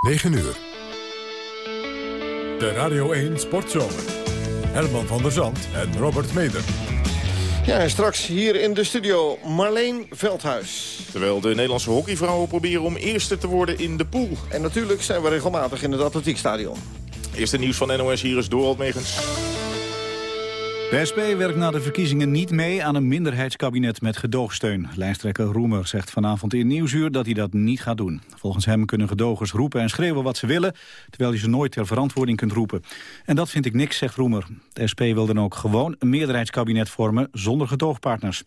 9 uur. De Radio 1 Sportzomer. Herman van der Zand en Robert Meder. Ja, en straks hier in de studio Marleen Veldhuis. Terwijl de Nederlandse hockeyvrouwen proberen om eerste te worden in de pool. En natuurlijk zijn we regelmatig in het atletiekstadion. Eerste nieuws van NOS, hier is Dorald Megens. De SP werkt na de verkiezingen niet mee aan een minderheidskabinet met gedoogsteun. Lijsttrekker Roemer zegt vanavond in Nieuwsuur dat hij dat niet gaat doen. Volgens hem kunnen gedogers roepen en schreeuwen wat ze willen... terwijl je ze nooit ter verantwoording kunt roepen. En dat vind ik niks, zegt Roemer. De SP wil dan ook gewoon een meerderheidskabinet vormen zonder gedoogpartners.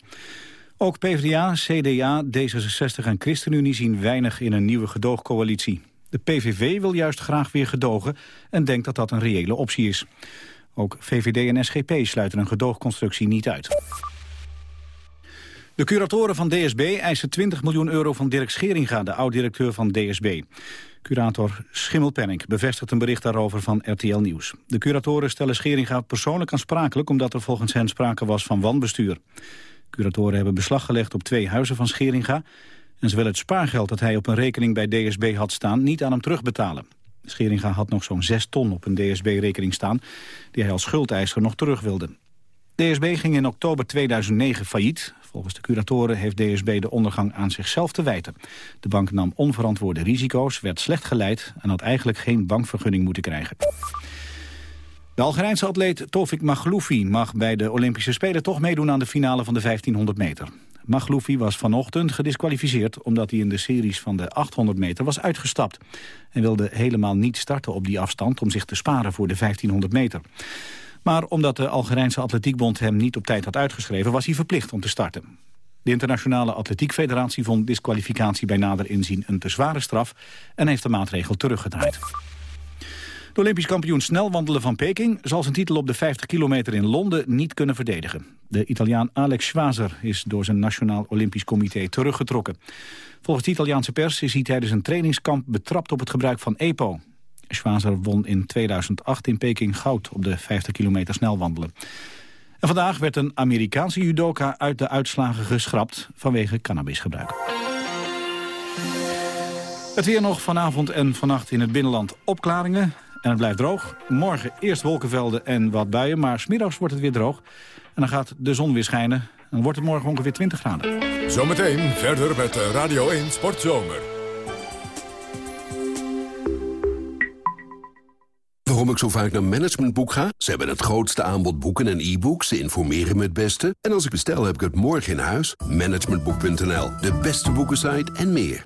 Ook PvdA, CDA, D66 en ChristenUnie zien weinig in een nieuwe gedoogcoalitie. De PVV wil juist graag weer gedogen en denkt dat dat een reële optie is. Ook VVD en SGP sluiten een gedoogconstructie niet uit. De curatoren van DSB eisen 20 miljoen euro van Dirk Scheringa, de oud-directeur van DSB. Curator Schimmelpenning bevestigt een bericht daarover van RTL Nieuws. De curatoren stellen Scheringa persoonlijk aansprakelijk... omdat er volgens hen sprake was van wanbestuur. Curatoren hebben beslag gelegd op twee huizen van Scheringa... en ze het spaargeld dat hij op een rekening bij DSB had staan... niet aan hem terugbetalen. Scheringa had nog zo'n 6 ton op een DSB-rekening staan... die hij als schuldeiser nog terug wilde. DSB ging in oktober 2009 failliet. Volgens de curatoren heeft DSB de ondergang aan zichzelf te wijten. De bank nam onverantwoorde risico's, werd slecht geleid... en had eigenlijk geen bankvergunning moeten krijgen. De Algerijnse atleet Tofik Magloufi mag bij de Olympische Spelen toch meedoen aan de finale van de 1500 meter. Magloufi was vanochtend gedisqualificeerd omdat hij in de series van de 800 meter was uitgestapt. En wilde helemaal niet starten op die afstand om zich te sparen voor de 1500 meter. Maar omdat de Algerijnse Atletiekbond hem niet op tijd had uitgeschreven was hij verplicht om te starten. De Internationale Atletiekfederatie vond disqualificatie bij nader inzien een te zware straf en heeft de maatregel teruggedraaid. De Olympisch kampioen snelwandelen van Peking zal zijn titel op de 50 kilometer in Londen niet kunnen verdedigen. De Italiaan Alex Schwazer is door zijn Nationaal Olympisch Comité teruggetrokken. Volgens de Italiaanse pers is hij tijdens een trainingskamp betrapt op het gebruik van EPO. Schwazer won in 2008 in Peking goud op de 50 kilometer snelwandelen. En vandaag werd een Amerikaanse judoka uit de uitslagen geschrapt vanwege cannabisgebruik. Het weer nog vanavond en vannacht in het binnenland opklaringen. En het blijft droog. Morgen eerst wolkenvelden en wat buien, maar smiddags wordt het weer droog. En dan gaat de zon weer schijnen. Dan wordt het morgen ongeveer 20 graden. Zometeen verder met Radio 1 Sportzomer. Waarom ik zo vaak naar Managementboek ga? Ze hebben het grootste aanbod boeken en e-books. Ze informeren me het beste. En als ik bestel, heb ik het morgen in huis. Managementboek.nl, de beste boekensite en meer.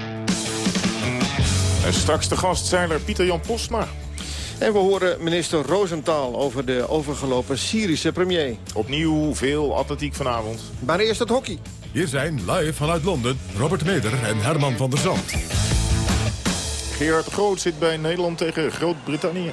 En straks de gastzeiler Pieter-Jan Postma. En we horen minister Rosenthal over de overgelopen Syrische premier. Opnieuw veel atletiek vanavond. Maar eerst het hockey. Hier zijn live vanuit Londen Robert Meder en Herman van der Zand. Gerard Groot zit bij Nederland tegen Groot-Brittannië.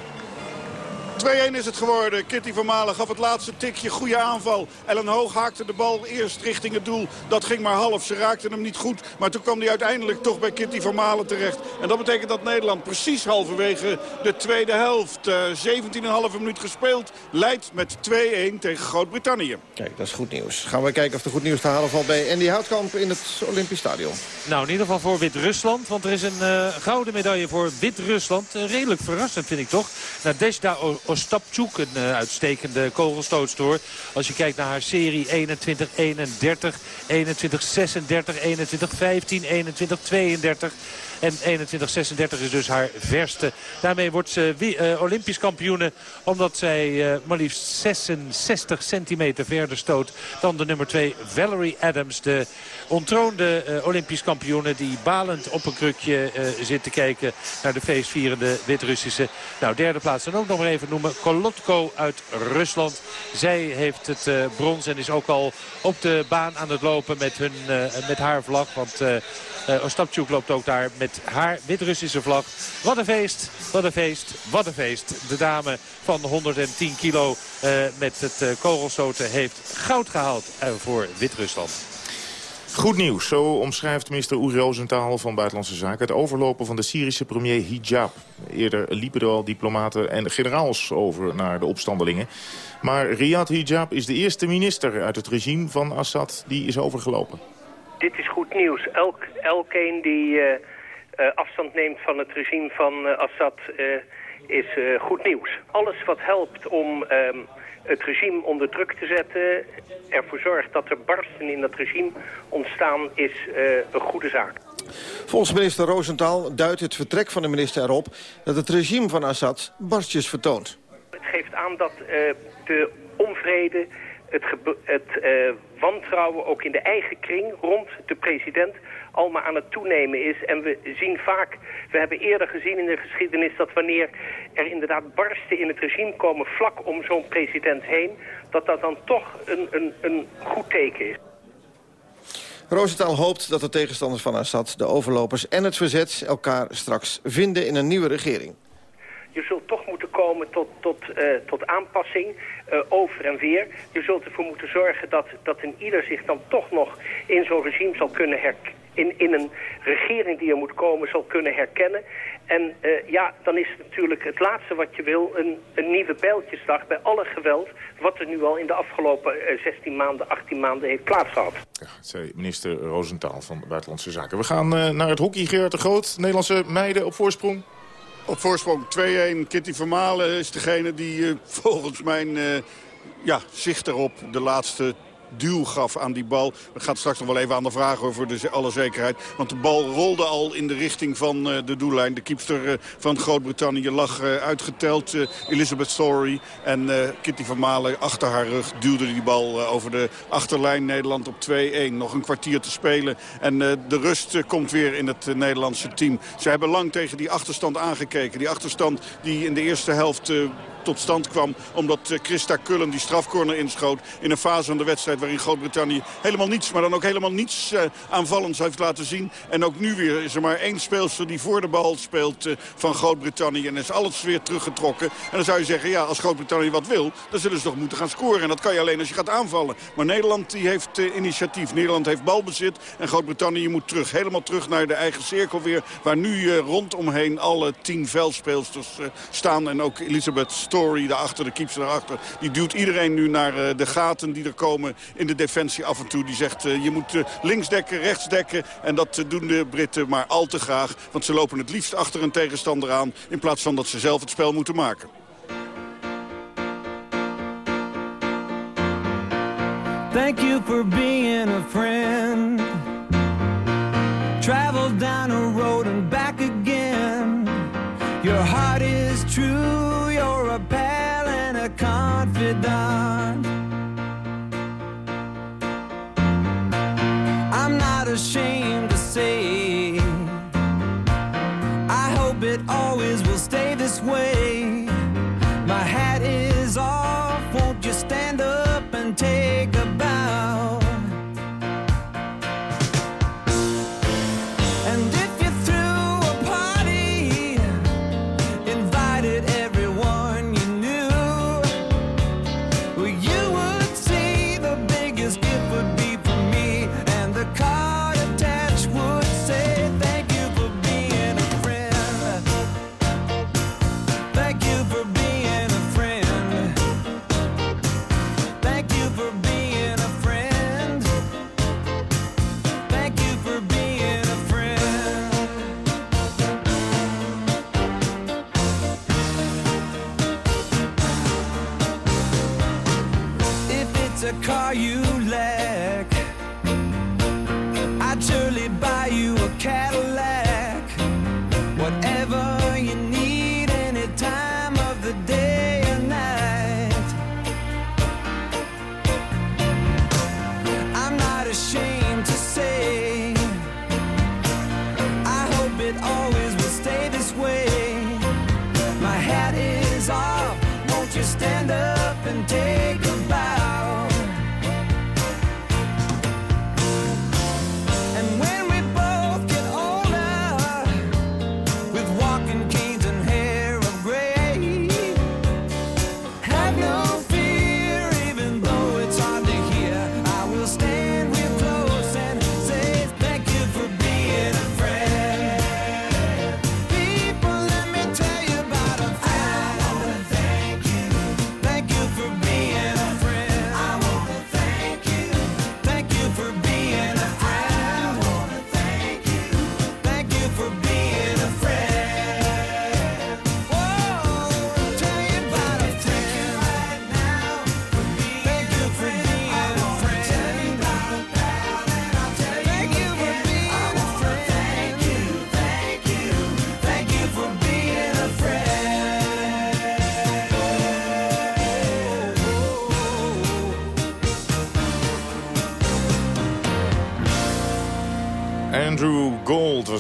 2-1 is het geworden. Kitty van Malen gaf het laatste tikje. Goede aanval. Ellen Hoog haakte de bal eerst richting het doel. Dat ging maar half. Ze raakten hem niet goed. Maar toen kwam hij uiteindelijk toch bij Kitty van Malen terecht. En dat betekent dat Nederland precies halverwege de tweede helft. Uh, 17,5 minuut gespeeld. Leidt met 2-1 tegen Groot-Brittannië. Kijk, dat is goed nieuws. Gaan we kijken of er goed nieuws te halen valt bij Andy Houtkamp in het Olympisch Stadion. Nou, in ieder geval voor Wit-Rusland. Want er is een uh, gouden medaille voor Wit-Rusland. Uh, redelijk verrassend vind ik toch. Nadezhda Ostapchuk, een uh, uitstekende kogelstootstoor. Als je kijkt naar haar serie 21-31, 21-36, 21-15, 21-32... En 21-36 is dus haar verste. Daarmee wordt ze uh, Olympisch kampioene. Omdat zij uh, maar liefst 66 centimeter verder stoot dan de nummer 2 Valerie Adams. De ontroonde uh, Olympisch kampioene die balend op een krukje zit te kijken naar de feestvierende Wit-Russische. Nou, derde plaats dan ook nog maar even noemen. Kolotko uit Rusland. Zij heeft het brons en is ook al op de baan aan het lopen met, hun, met haar vlag. Want Ostapchuk loopt ook daar met met haar Wit-Russische vlag. Wat een feest, wat een feest, wat een feest. De dame van 110 kilo uh, met het uh, kogelstoten heeft goud gehaald uh, voor Wit-Rusland. Goed nieuws, zo omschrijft minister Oer Rosenthal van Buitenlandse Zaken... het overlopen van de Syrische premier Hijab. Eerder liepen er al diplomaten en generaals over naar de opstandelingen. Maar Riyad Hijab is de eerste minister uit het regime van Assad die is overgelopen. Dit is goed nieuws. Elk, elkeen die uh, afstand neemt van het regime van uh, Assad is goed nieuws. Alles wat helpt om ehm, het regime onder druk te zetten... ervoor zorgt dat er barsten in dat regime ontstaan, is een goede zaak. Volgens minister Rosenthal duidt het vertrek van de minister erop... dat het regime van Assad barstjes vertoont. Het geeft aan dat de onvrede, het, het uh, wantrouwen ook in de eigen kring rond de president allemaal aan het toenemen is. En we zien vaak, we hebben eerder gezien in de geschiedenis dat wanneer er inderdaad barsten in het regime komen vlak om zo'n president heen, dat dat dan toch een, een, een goed teken is. Rosenthal hoopt dat de tegenstanders van Assad, de overlopers en het verzet elkaar straks vinden in een nieuwe regering. Je zult toch moeten komen tot, tot, uh, tot aanpassing uh, over en weer. Je zult ervoor moeten zorgen dat, dat een ieder zich dan toch nog in zo'n regime zal kunnen herkennen. In, in een regering die er moet komen zal kunnen herkennen. En uh, ja, dan is het natuurlijk het laatste wat je wil, een, een nieuwe pijltjesdag bij alle geweld... wat er nu al in de afgelopen uh, 16 maanden, 18 maanden heeft plaatsgehad. Ja, zei minister Roosentaal van Buitenlandse Zaken. We gaan uh, naar het hockey, Gerard de Groot. Nederlandse meiden op voorsprong. Op voorsprong 2-1. Kitty Vermalen is degene die uh, volgens mijn uh, ja, zicht erop de laatste duw gaf aan die bal. We gaan straks nog wel even aan de vraag over de, alle zekerheid. Want de bal rolde al in de richting van uh, de doellijn. De kiepster uh, van Groot-Brittannië lag uh, uitgeteld. Elizabeth Story en Kitty van Malen achter haar rug duwde die bal over de achterlijn. Nederland op 2-1. Nog een kwartier te spelen. En de rust komt weer in het Nederlandse team. Ze hebben lang tegen die achterstand aangekeken. Die achterstand die in de eerste helft tot stand kwam. Omdat Christa Kullen die strafcorner inschoot in een fase van de wedstrijd... waarin Groot-Brittannië helemaal niets, maar dan ook helemaal niets uh, aanvallends heeft laten zien. En ook nu weer is er maar één speelster die voor de bal speelt uh, van Groot-Brittannië. En is alles weer teruggetrokken. En dan zou je zeggen, ja, als Groot-Brittannië wat wil... dan zullen ze toch moeten gaan scoren. En dat kan je alleen als je gaat aanvallen. Maar Nederland die heeft initiatief. Nederland heeft balbezit. En Groot-Brittannië moet terug. Helemaal terug naar de eigen cirkel weer. Waar nu rondomheen alle tien veldspeelsters staan. En ook Elisabeth Storm Story daarachter, de keeper daarachter. Die duwt iedereen nu naar de gaten die er komen in de defensie af en toe. Die zegt uh, je moet uh, links dekken, rechts dekken. En dat doen de Britten maar al te graag. Want ze lopen het liefst achter een tegenstander aan. In plaats van dat ze zelf het spel moeten maken. Thank you for being a friend. Travel down a road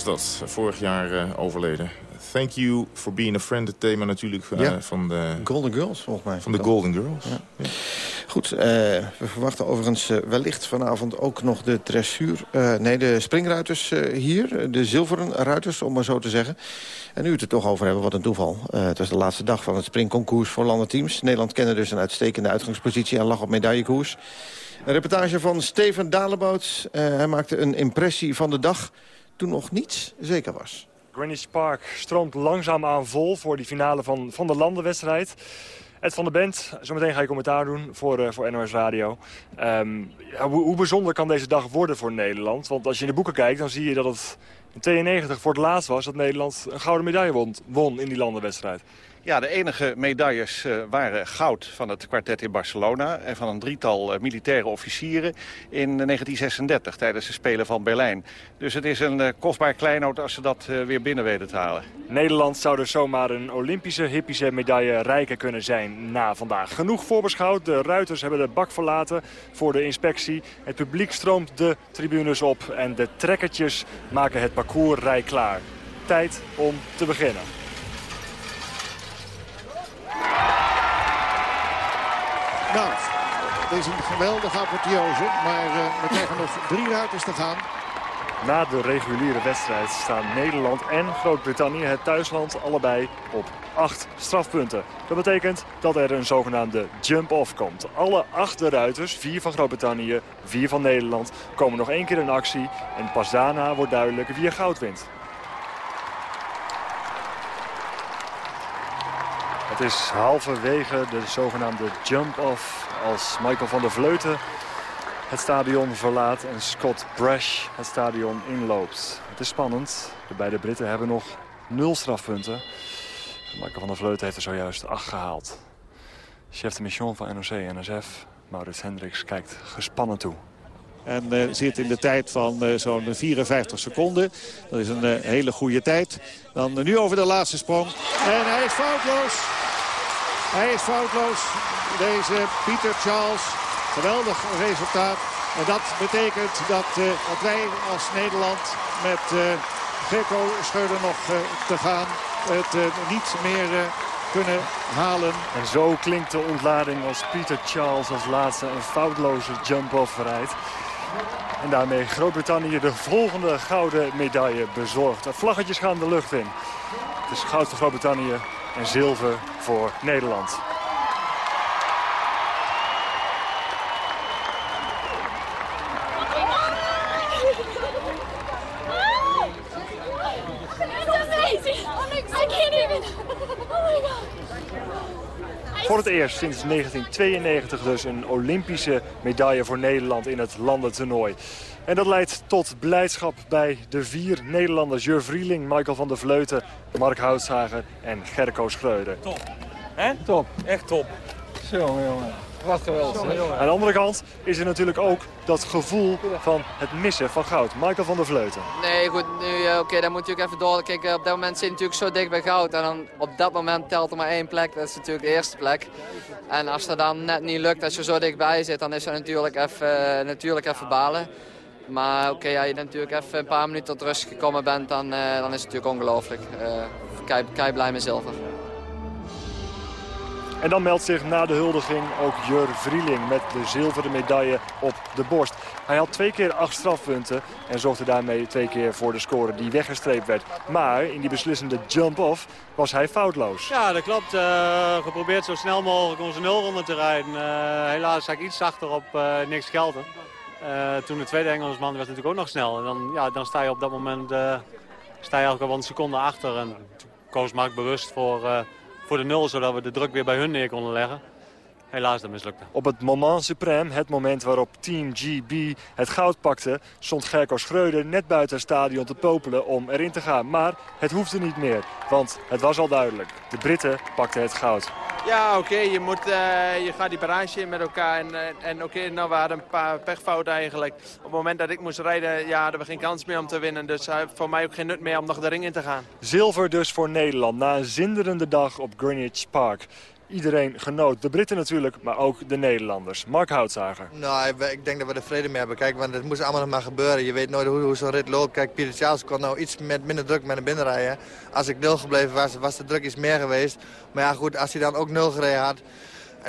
dat, vorig jaar uh, overleden. Thank you for being a friend. Het thema natuurlijk Ja. van de... Golden Girls, volgens mij. Van de Golden Girls. Ja. Ja. Goed, eh, we verwachten overigens eh, wellicht vanavond ook nog de dressuur... eh, nee, de springruiters eh, hier, de zilveren ruiters, om maar zo te zeggen. En nu het er toch over hebben, wat een toeval. Eh, het was de laatste dag van het springconcours voor landenteams. Nederland kende dus een uitstekende uitgangspositie en lag op medaillekoers. Een reportage van Steven Dalebout. Eh, hij maakte een impressie van de dag toen nog niets zeker was. Greenwich Park stroomt langzaam aan vol voor die finale van, van de landenwedstrijd. Ed van der Bent, zometeen ga je commentaar doen voor, eh, voor NOS Radio. Ehm, hoe, hoe bijzonder kan deze dag worden voor Nederland? Want als je in de boeken kijkt, dan zie je dat het in 92 voor het laatst was... dat Nederland een gouden medaille won, won in die landenwedstrijd. Ja, de enige medailles eh, waren goud van het kwartet in Barcelona... en van een drietal eh, militaire officieren in 1936 tijdens de Spelen van Berlijn. Dus het is een eh, kostbaar kleinoot als ze dat eh, weer binnen weten te halen. Nederland zou dus zomaar een Olympische hippische medaille rijker kunnen zijn na vandaag. Genoeg voorbeschouwd. De ruiters hebben de bak verlaten voor de inspectie. Het publiek stroomt de tribunes op en de trekkertjes maken het parcours rijklaar. Tijd om te beginnen. Nou, het is een geweldige apotheose, maar eh, we krijgen nog drie ruiters te gaan. Na de reguliere wedstrijd staan Nederland en Groot-Brittannië, het thuisland, allebei op acht strafpunten. Dat betekent dat er een zogenaamde jump-off komt. Alle acht de ruiters, vier van Groot-Brittannië, vier van Nederland, komen nog één keer in actie. En pas daarna wordt duidelijk wie er goud wint. Het is halverwege de zogenaamde jump-off als Michael van der Vleuten het stadion verlaat en Scott Brash het stadion inloopt. Het is spannend. De beide Britten hebben nog nul strafpunten. Michael van der Vleuten heeft er zojuist acht gehaald. Chef de mission van NOC-NSF, Maurits Hendricks, kijkt gespannen toe. En eh, zit in de tijd van eh, zo'n 54 seconden. Dat is een eh, hele goede tijd. Dan nu over de laatste sprong. En hij is foutloos. Hij is foutloos. Deze Pieter Charles. Geweldig resultaat. En dat betekent dat, eh, dat wij als Nederland met uh, Greco Scheuder nog eh, te gaan het eh, niet meer eh, kunnen halen. En zo klinkt de ontlading als Peter Charles als laatste een foutloze jump-off rijdt. En daarmee Groot-Brittannië de volgende gouden medaille bezorgt. De vlaggetjes gaan de lucht in. Het is goud voor Groot-Brittannië en zilver voor Nederland. Voor het eerst sinds 1992 dus een Olympische medaille voor Nederland in het landentoernooi. En dat leidt tot blijdschap bij de vier Nederlanders. Jur Vrieling, Michael van der Vleuten, Mark Houtsager en Gerco Schreuder. Top. Hè? Top. Echt top. Zo, jongen. Wat geweldig. Aan de andere kant is er natuurlijk ook dat gevoel van het missen van goud. Michael van der Vleuten. Nee, goed, nu, oké, dan moet je ook even door. Kijk, op dat moment zit je natuurlijk zo dicht bij goud. En dan op dat moment telt er maar één plek. Dat is natuurlijk de eerste plek. En als dat dan net niet lukt, als je zo dichtbij zit, dan is dat natuurlijk even, eh, natuurlijk even balen. Maar oké, ja, je natuurlijk even een paar minuten tot rust gekomen bent, dan, eh, dan is het natuurlijk ongelooflijk. Eh kei, kei blij met zilver. En dan meldt zich na de huldiging ook Jur Vrieling met de zilveren medaille op de borst. Hij had twee keer acht strafpunten en zorgde daarmee twee keer voor de score die weggestreept werd. Maar in die beslissende jump-off was hij foutloos. Ja, dat klopt. Eh, geprobeerd zo snel mogelijk onze nulronde te rijden. Eh, helaas zag ik iets achter op eh, niks Schelten. Eh, toen de tweede Engelsman werd natuurlijk ook nog snel. En dan, ja, dan sta je op dat moment eh, sta je al een seconde achter. En toen koos Mark bewust voor, eh, voor de nul, zodat we de druk weer bij hun neer konden leggen. Helaas, dat mislukte. Op het moment suprême, het moment waarop Team GB het goud pakte... stond Gerco Schreuder net buiten het stadion te popelen om erin te gaan. Maar het hoefde niet meer, want het was al duidelijk. De Britten pakten het goud. Ja, oké, je moet, eh, je gaat die barrage in met elkaar. En, eh, en oké, nou, we hadden een paar pechfouten eigenlijk. Op het moment dat ik moest rijden, ja, hadden we geen kans meer om te winnen. Dus uh, voor mij ook geen nut meer om nog de ring in te gaan. Zilver dus voor Nederland na een zinderende dag op Greenwich Park. Iedereen genoot. De Britten natuurlijk, maar ook de Nederlanders. Mark Houtzager. Nou, ik- denk dat we er vrede mee hebben. Kijk, want het moest allemaal nog maar gebeuren. Je weet nooit hoe, hoe zo'n rit loopt. Kijk, Pieter Charles kon nou iets met minder druk met een binnenrijden. Als ik nul gebleven was, was de druk iets meer geweest. Maar ja, goed, als hij dan ook nul gereden had...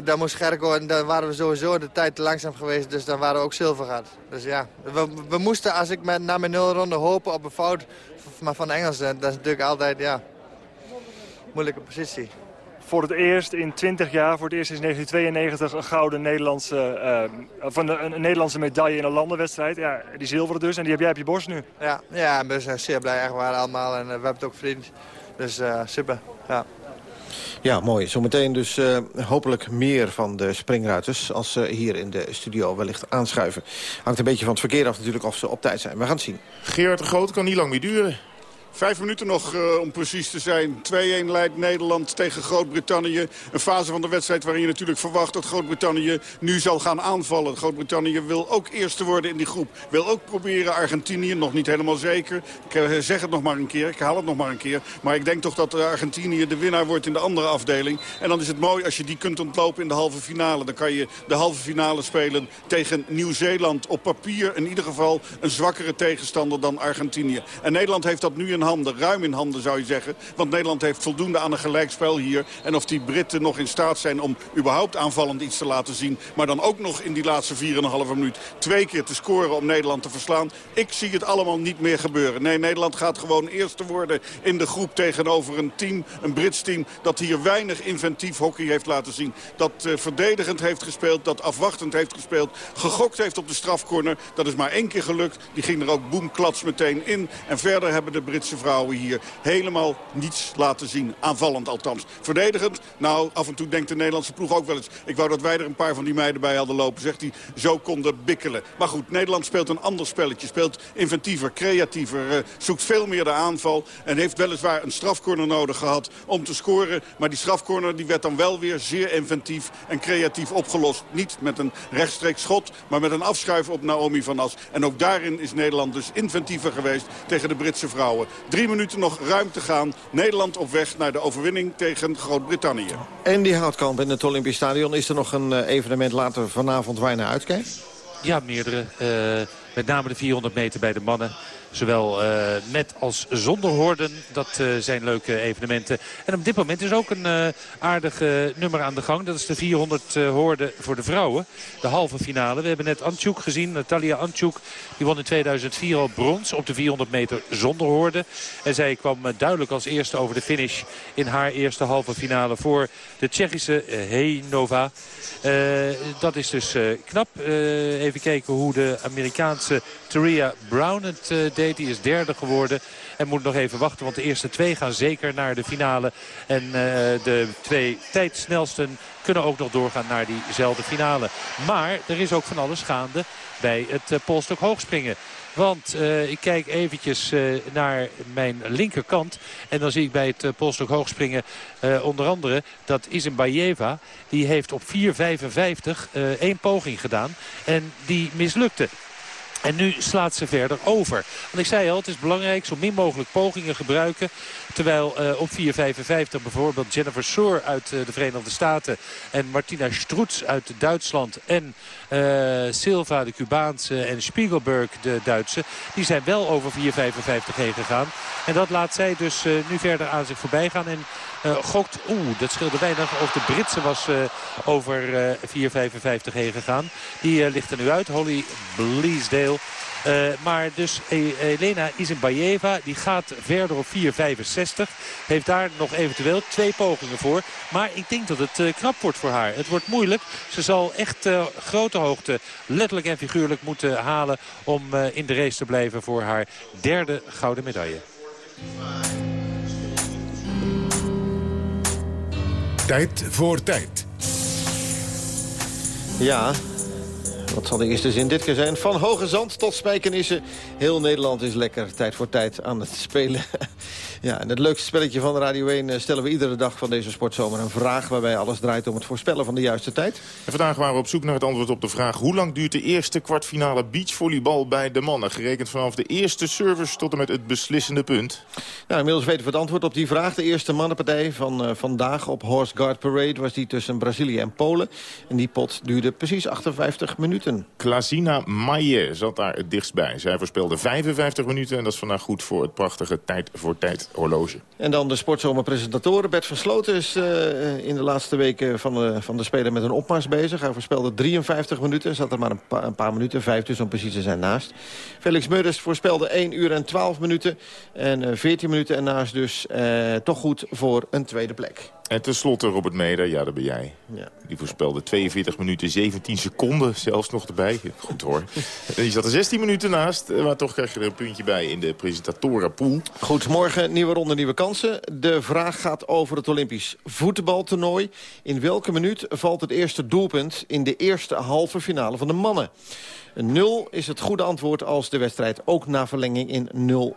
Dan moest Gerco, en dan waren we sowieso de tijd te langzaam geweest, dus dan waren we ook zilver gehad. Dus ja, we, moesten, als ik met, na mijn nulronde hopen op een fout maar van Engelsen, dat is natuurlijk altijd, ja, moeilijke positie. Voor het eerst in 20 jaar, voor het eerst sinds 1992, een gouden Nederlandse, eh, van de, een, een Nederlandse medaille in een landenwedstrijd. Ja, die zilveren dus, en die heb jij op je borst nu. Ja, ja we zijn zeer blij waar allemaal en eh, we hebben het ook vriend. Dus eh, super, ja. Ja, mooi. Zometeen dus eh, hopelijk meer van de springruiters... als ze hier in de studio wellicht aanschuiven. Hangt een beetje van het verkeer af natuurlijk of ze op tijd zijn. We gaan het zien. Gerard de Groot kan niet lang meer duren. Vijf minuten nog eh, om precies te zijn. 2-1 leidt Nederland tegen Groot-Brittannië. Een fase van de wedstrijd waarin je natuurlijk verwacht dat Groot-Brittannië nu zal gaan aanvallen. Groot-Brittannië wil ook eerste worden in die groep. Wil ook proberen Argentinië, nog niet helemaal zeker. Ik eh, zeg het nog maar een keer, ik haal het nog maar een keer. Maar ik denk toch dat eh, Argentinië de winnaar wordt in de andere afdeling. En dan is het mooi als je die kunt ontlopen in de halve finale. Dan kan je de halve finale spelen tegen Nieuw-Zeeland. Op papier in ieder geval een zwakkere tegenstander dan Argentinië. En Nederland heeft dat nu in handen, ruim in handen zou je zeggen. Want Nederland heeft voldoende aan een gelijkspel hier. En of die Britten nog in staat zijn om überhaupt aanvallend iets te laten zien. Maar dan ook nog in die laatste 4,5 minuut twee keer te scoren om Nederland te verslaan. Ik zie het allemaal niet meer gebeuren. Nee, Nederland gaat gewoon eerste worden in de groep tegenover een team, een Brits team... dat hier weinig inventief hockey heeft laten zien. Dat eh, verdedigend heeft gespeeld, dat afwachtend heeft gespeeld. Gegokt heeft op de strafcorner. Dat is maar één keer gelukt. Die ging er ook boemklats meteen in. En verder hebben de Vrouwen hier helemaal niets laten zien. Aanvallend althans. Verdedigend, nou af en toe denkt de Nederlandse ploeg ook wel eens... ik wou dat wij er een paar van die meiden bij hadden lopen, zegt hij. Zo konden bikkelen. Maar goed, Nederland speelt een ander spelletje. Speelt inventiever, creatiever, eh, zoekt veel meer de aanval... en heeft weliswaar een strafcorner nodig gehad om te scoren. Maar die strafcorner die werd dan wel weer zeer inventief en creatief opgelost. Niet met een rechtstreeks schot, maar met een afschuif op Naomi van As. En ook daarin is Nederland dus inventiever geweest tegen de Britse vrouwen. Drie minuten nog ruim te gaan. Nederland op weg naar de overwinning tegen Groot-Brittannië. En die houtkamp in het Olympisch Stadion. Is er nog een eh, evenement later vanavond waar je naar uitkijkt? Ja, meerdere. Eh, met name de 400 meter bij de mannen. Zowel eh, met als zonder hoorden. Dat eh, zijn leuke evenementen. En op dit moment is ook een eh, aardig eh, nummer aan de gang. Dat is de 400 eh, hoorden voor de vrouwen. De halve finale. We hebben net Antjouk gezien. Natalia Antjouk. Die won in 2004 al brons op de 400 meter zonder hoorden. En zij kwam eh, duidelijk als eerste over de finish in haar eerste halve finale voor de Tsjechische eh, Heinova. Eh, dat is dus eh, knap. Eh, even kijken hoe de Amerikaanse Taria Brown het eh, Die is derde geworden. En moet nog even wachten, want de eerste twee gaan zeker naar de finale. En eh, de twee tijdsnelsten kunnen ook nog doorgaan naar diezelfde finale. Maar er is ook van alles gaande bij het uh, polstok hoogspringen. Want uh, ik kijk eventjes naar mijn linkerkant. En dan zie ik bij het uh, polstok hoogspringen onder andere dat Isenbayeva. Die heeft op 4.55 één poging gedaan. En die mislukte. En nu slaat ze verder over. Want ik zei al, het is belangrijk zo min mogelijk pogingen gebruiken. Terwijl uh, op 4.55 bijvoorbeeld Jennifer Soor uit uh, de Verenigde Staten... en Martina Stroets uit Duitsland en uh, Silva, de Cubaanse... en Spiegelberg, de Duitse, die zijn wel over 4.55 heen gegaan. En dat laat zij dus nu verder aan zich voorbij gaan. En uh, gokt, oeh, dat scheelde weinig. Of de Britse was uh, over uh, 4,55 heen gegaan. Die ligt er nu uit, Holly Bleasdale. maar dus Elena Isenbayeva, die gaat verder op 4,65. Heeft daar nog eventueel twee pogingen voor. Maar ik denk dat het knap wordt voor haar. Het wordt moeilijk. Ze zal echt grote hoogte, letterlijk en figuurlijk, moeten halen... om in de race te blijven voor haar derde gouden medaille. Tijd voor tijd. Ja, wat zal de eerste zin dit keer zijn? Van Hoge Zand tot Spijkenissen. Heel Nederland is lekker tijd voor tijd aan het spelen. Ja, en het leukste spelletje van de Radio 1 eh, stellen we iedere dag van deze sportzomer een vraag... waarbij alles draait om het voorspellen van de juiste tijd. En vandaag waren we op zoek naar het antwoord op de vraag... hoe lang duurt de eerste kwartfinale beachvolleybal bij de mannen? Gerekend vanaf de eerste service tot en met het beslissende punt. Nou, inmiddels weten we het antwoord op die vraag. De eerste mannenpartij van eh, vandaag op Horse Guard Parade... was die tussen Brazilië en Polen. En die pot duurde precies 58 minuten. Klasina Maille zat daar het dichtst bij. Zij voorspelde 55 minuten en dat is vandaag goed voor het prachtige tijd voor tijd horloge. En dan de sportzomerpresentatoren. Bert van Sloten is eh, in de laatste weken van de, van de Spelen met een opmars bezig. Hij voorspelde 53 minuten. Zat er maar een, pa- een paar minuten, vijf dus om precies te zijn naast. Felix Meurders voorspelde 1 uur en 12 minuten. En eh, 14 minuten ernaast dus eh, toch goed voor een tweede plek. En tenslotte Robert Meder, ja dat ben jij. Ja. Die voorspelde 42 minuten 17 seconden zelfs nog erbij. Goed hoor. En die zat er 16 minuten naast, eh, maar toch krijg je er een puntje bij in de presentatorenpool. Goed, morgen nieuwe ronde, nieuwe kansen. De vraag gaat over het Olympisch voetbaltoernooi. In welke minuut valt het eerste doelpunt in de eerste halve finale van de mannen? Een 0 is het goede antwoord als de wedstrijd ook na verlenging in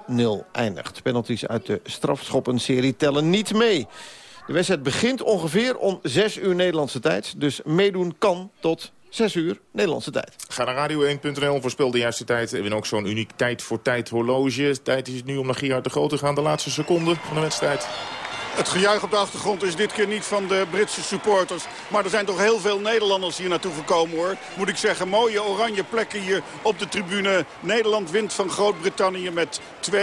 0-0 eindigt. Penalties uit de strafschoppenserie tellen niet mee. De wedstrijd begint ongeveer om 6 uur Nederlandse tijd. Dus meedoen kan tot 6 uur Nederlandse tijd. Ga naar radio1.nl, voorspel de juiste tijd. En win ook zo'n uniek tijd voor tijd horloge. Tijd is het nu om naar Gerard de Groot te gaan. De laatste seconde van de wedstrijd. Het gejuich op de achtergrond is dit keer niet van de Britse supporters. Maar er zijn toch heel veel Nederlanders hier naartoe gekomen hoor. Moet ik zeggen, mooie oranje plekken hier op de tribune. Nederland wint van Groot-Brittannië met 2-1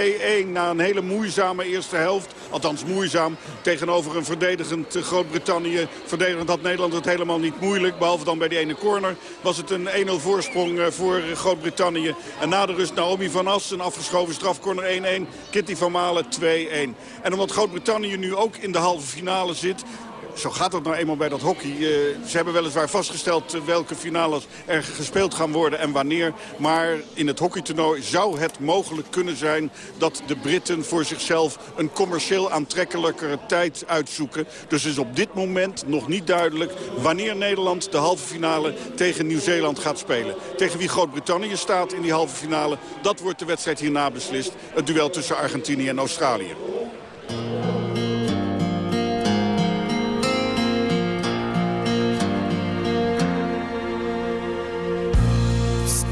na een hele moeizame eerste helft. Althans moeizaam tegenover een verdedigend Groot-Brittannië. Verdedigend had Nederland het helemaal niet moeilijk. Behalve dan bij die ene corner was het een 1-0 voorsprong eh, voor Groot-Brittannië. En na de rust Naomi van As, een afgeschoven strafcorner 1-1. Kitty van Malen 2-1. En omdat Groot-Brittannië nu ook in de halve finale zit... Zo gaat het nou eenmaal bij dat hockey. Eh, ze hebben weliswaar vastgesteld eh, welke finales er gespeeld gaan worden en wanneer. Maar in het hockeytoernooi zou het mogelijk kunnen zijn... dat de Britten voor zichzelf een commercieel aantrekkelijkere tijd uitzoeken. Dus is op dit moment nog niet duidelijk wanneer Nederland de halve finale tegen Nieuw-Zeeland gaat spelen. Tegen wie Groot-Brittannië staat in die halve finale, dat wordt de wedstrijd hierna beslist. Het duel tussen Argentinië en Australië.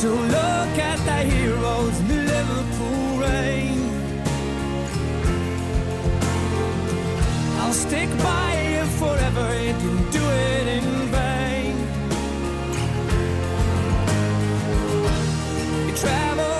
So look at the heroes in the Liverpool rain. I'll stick by you forever. You didn't do it in vain. You travel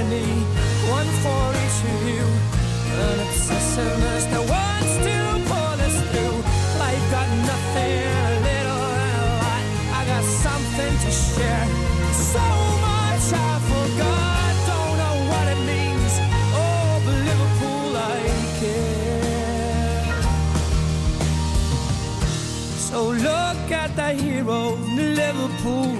destiny, one for each of you. An obsessiveness that wants to pull us through. Life got nothing, a little and a lot. I got something to share. So much I forgot, don't know what it means. Oh, but Liverpool, I care. So look at the hero Liverpool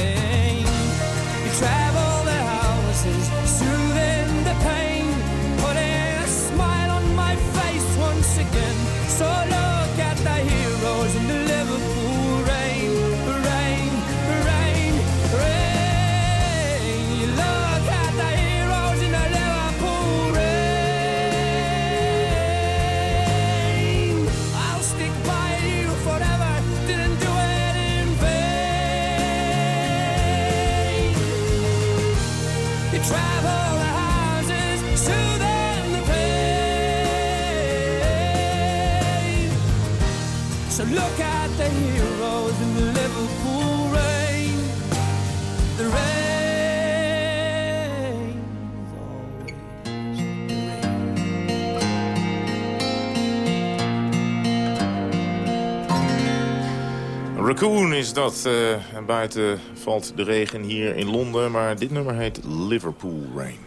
Raccoon is dat. eh, en buiten valt de regen hier in Londen. Maar dit nummer heet Liverpool Rain.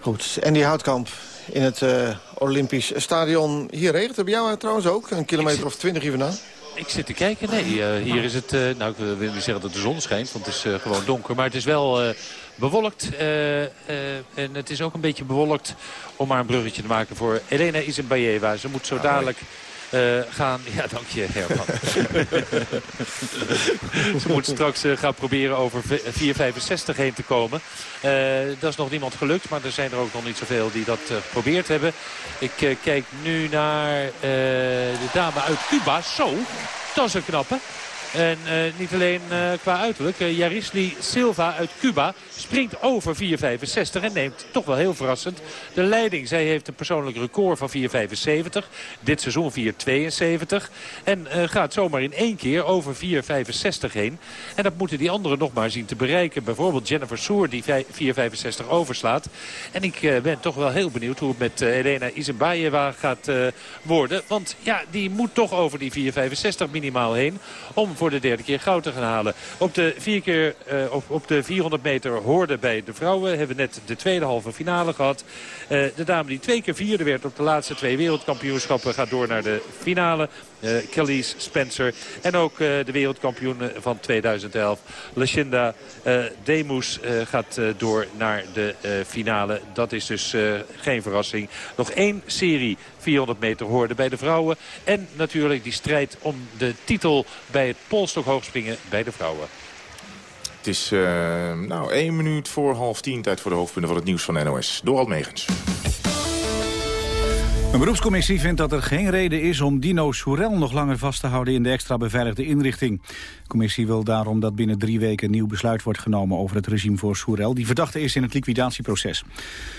Goed, en die houtkamp in het eh, Olympisch Stadion. Hier regent het bij jou trouwens ook, een kilometer of twintig hier vandaan. Ik zit te kijken. Nee, eh, hier is het... eh, nou, ik wil niet zeggen dat de zon schijnt, want het is eh, gewoon donker. Maar het is wel eh, bewolkt. eh, eh, en het is ook een beetje bewolkt om maar een bruggetje te maken voor Elena Isenbayeva. Ze moet zo dadelijk... eh, gaan... Ja, dank je, Herman. Ze moet straks eh, gaan proberen over v- 4,65 heen te komen. Eh, dat is nog niemand gelukt, maar er zijn er ook nog niet zoveel die dat eh, geprobeerd hebben. Ik eh, kijk nu naar eh, de dame uit Cuba. Zo, dat is een knappe. En eh, niet alleen eh, qua uiterlijk. eh, Yarisli Silva uit Cuba springt over 4,65 en neemt toch wel heel verrassend de leiding. Zij heeft een persoonlijk record van 4,75. Dit seizoen 4,72. En gaat zomaar in één keer over 4,65 heen. En dat moeten die anderen nog maar zien te bereiken. Bijvoorbeeld Jennifer Soer die vij- 4,65 overslaat. En ik ben toch wel heel benieuwd hoe het met Elena Isenbayeva gaat worden. Want ja, die moet toch over die 4,65 minimaal heen. Om voor de derde keer goud te gaan halen. Op de, vier keer, eh, op, de 400 meter hoorde bij de vrouwen. Hebben we net de tweede halve finale gehad. Eh, de dame die twee keer vierde werd op de laatste twee wereldkampioenschappen gaat door naar de finale. Eh Kelly's Spencer. En ook eh, de wereldkampioen van 2011. Lashinda eh Demus eh, gaat eh, door naar de eh, finale. Dat is dus eh, geen verrassing. Nog één serie 400 meter hoorde bij de vrouwen. En natuurlijk die strijd om de titel bij het polstok hoogspringen bij de vrouwen. Het is eh, nou één minuut voor half tien. Tijd voor de hoofdpunten van het nieuws van NOS. Dorald Megens. Een beroepscommissie vindt dat er geen reden is om Dino Soerel nog langer vast te houden in de extra beveiligde inrichting. De commissie wil daarom dat binnen drie weken een nieuw besluit wordt genomen over het regime voor Soerel, die verdachte is in het liquidatieproces.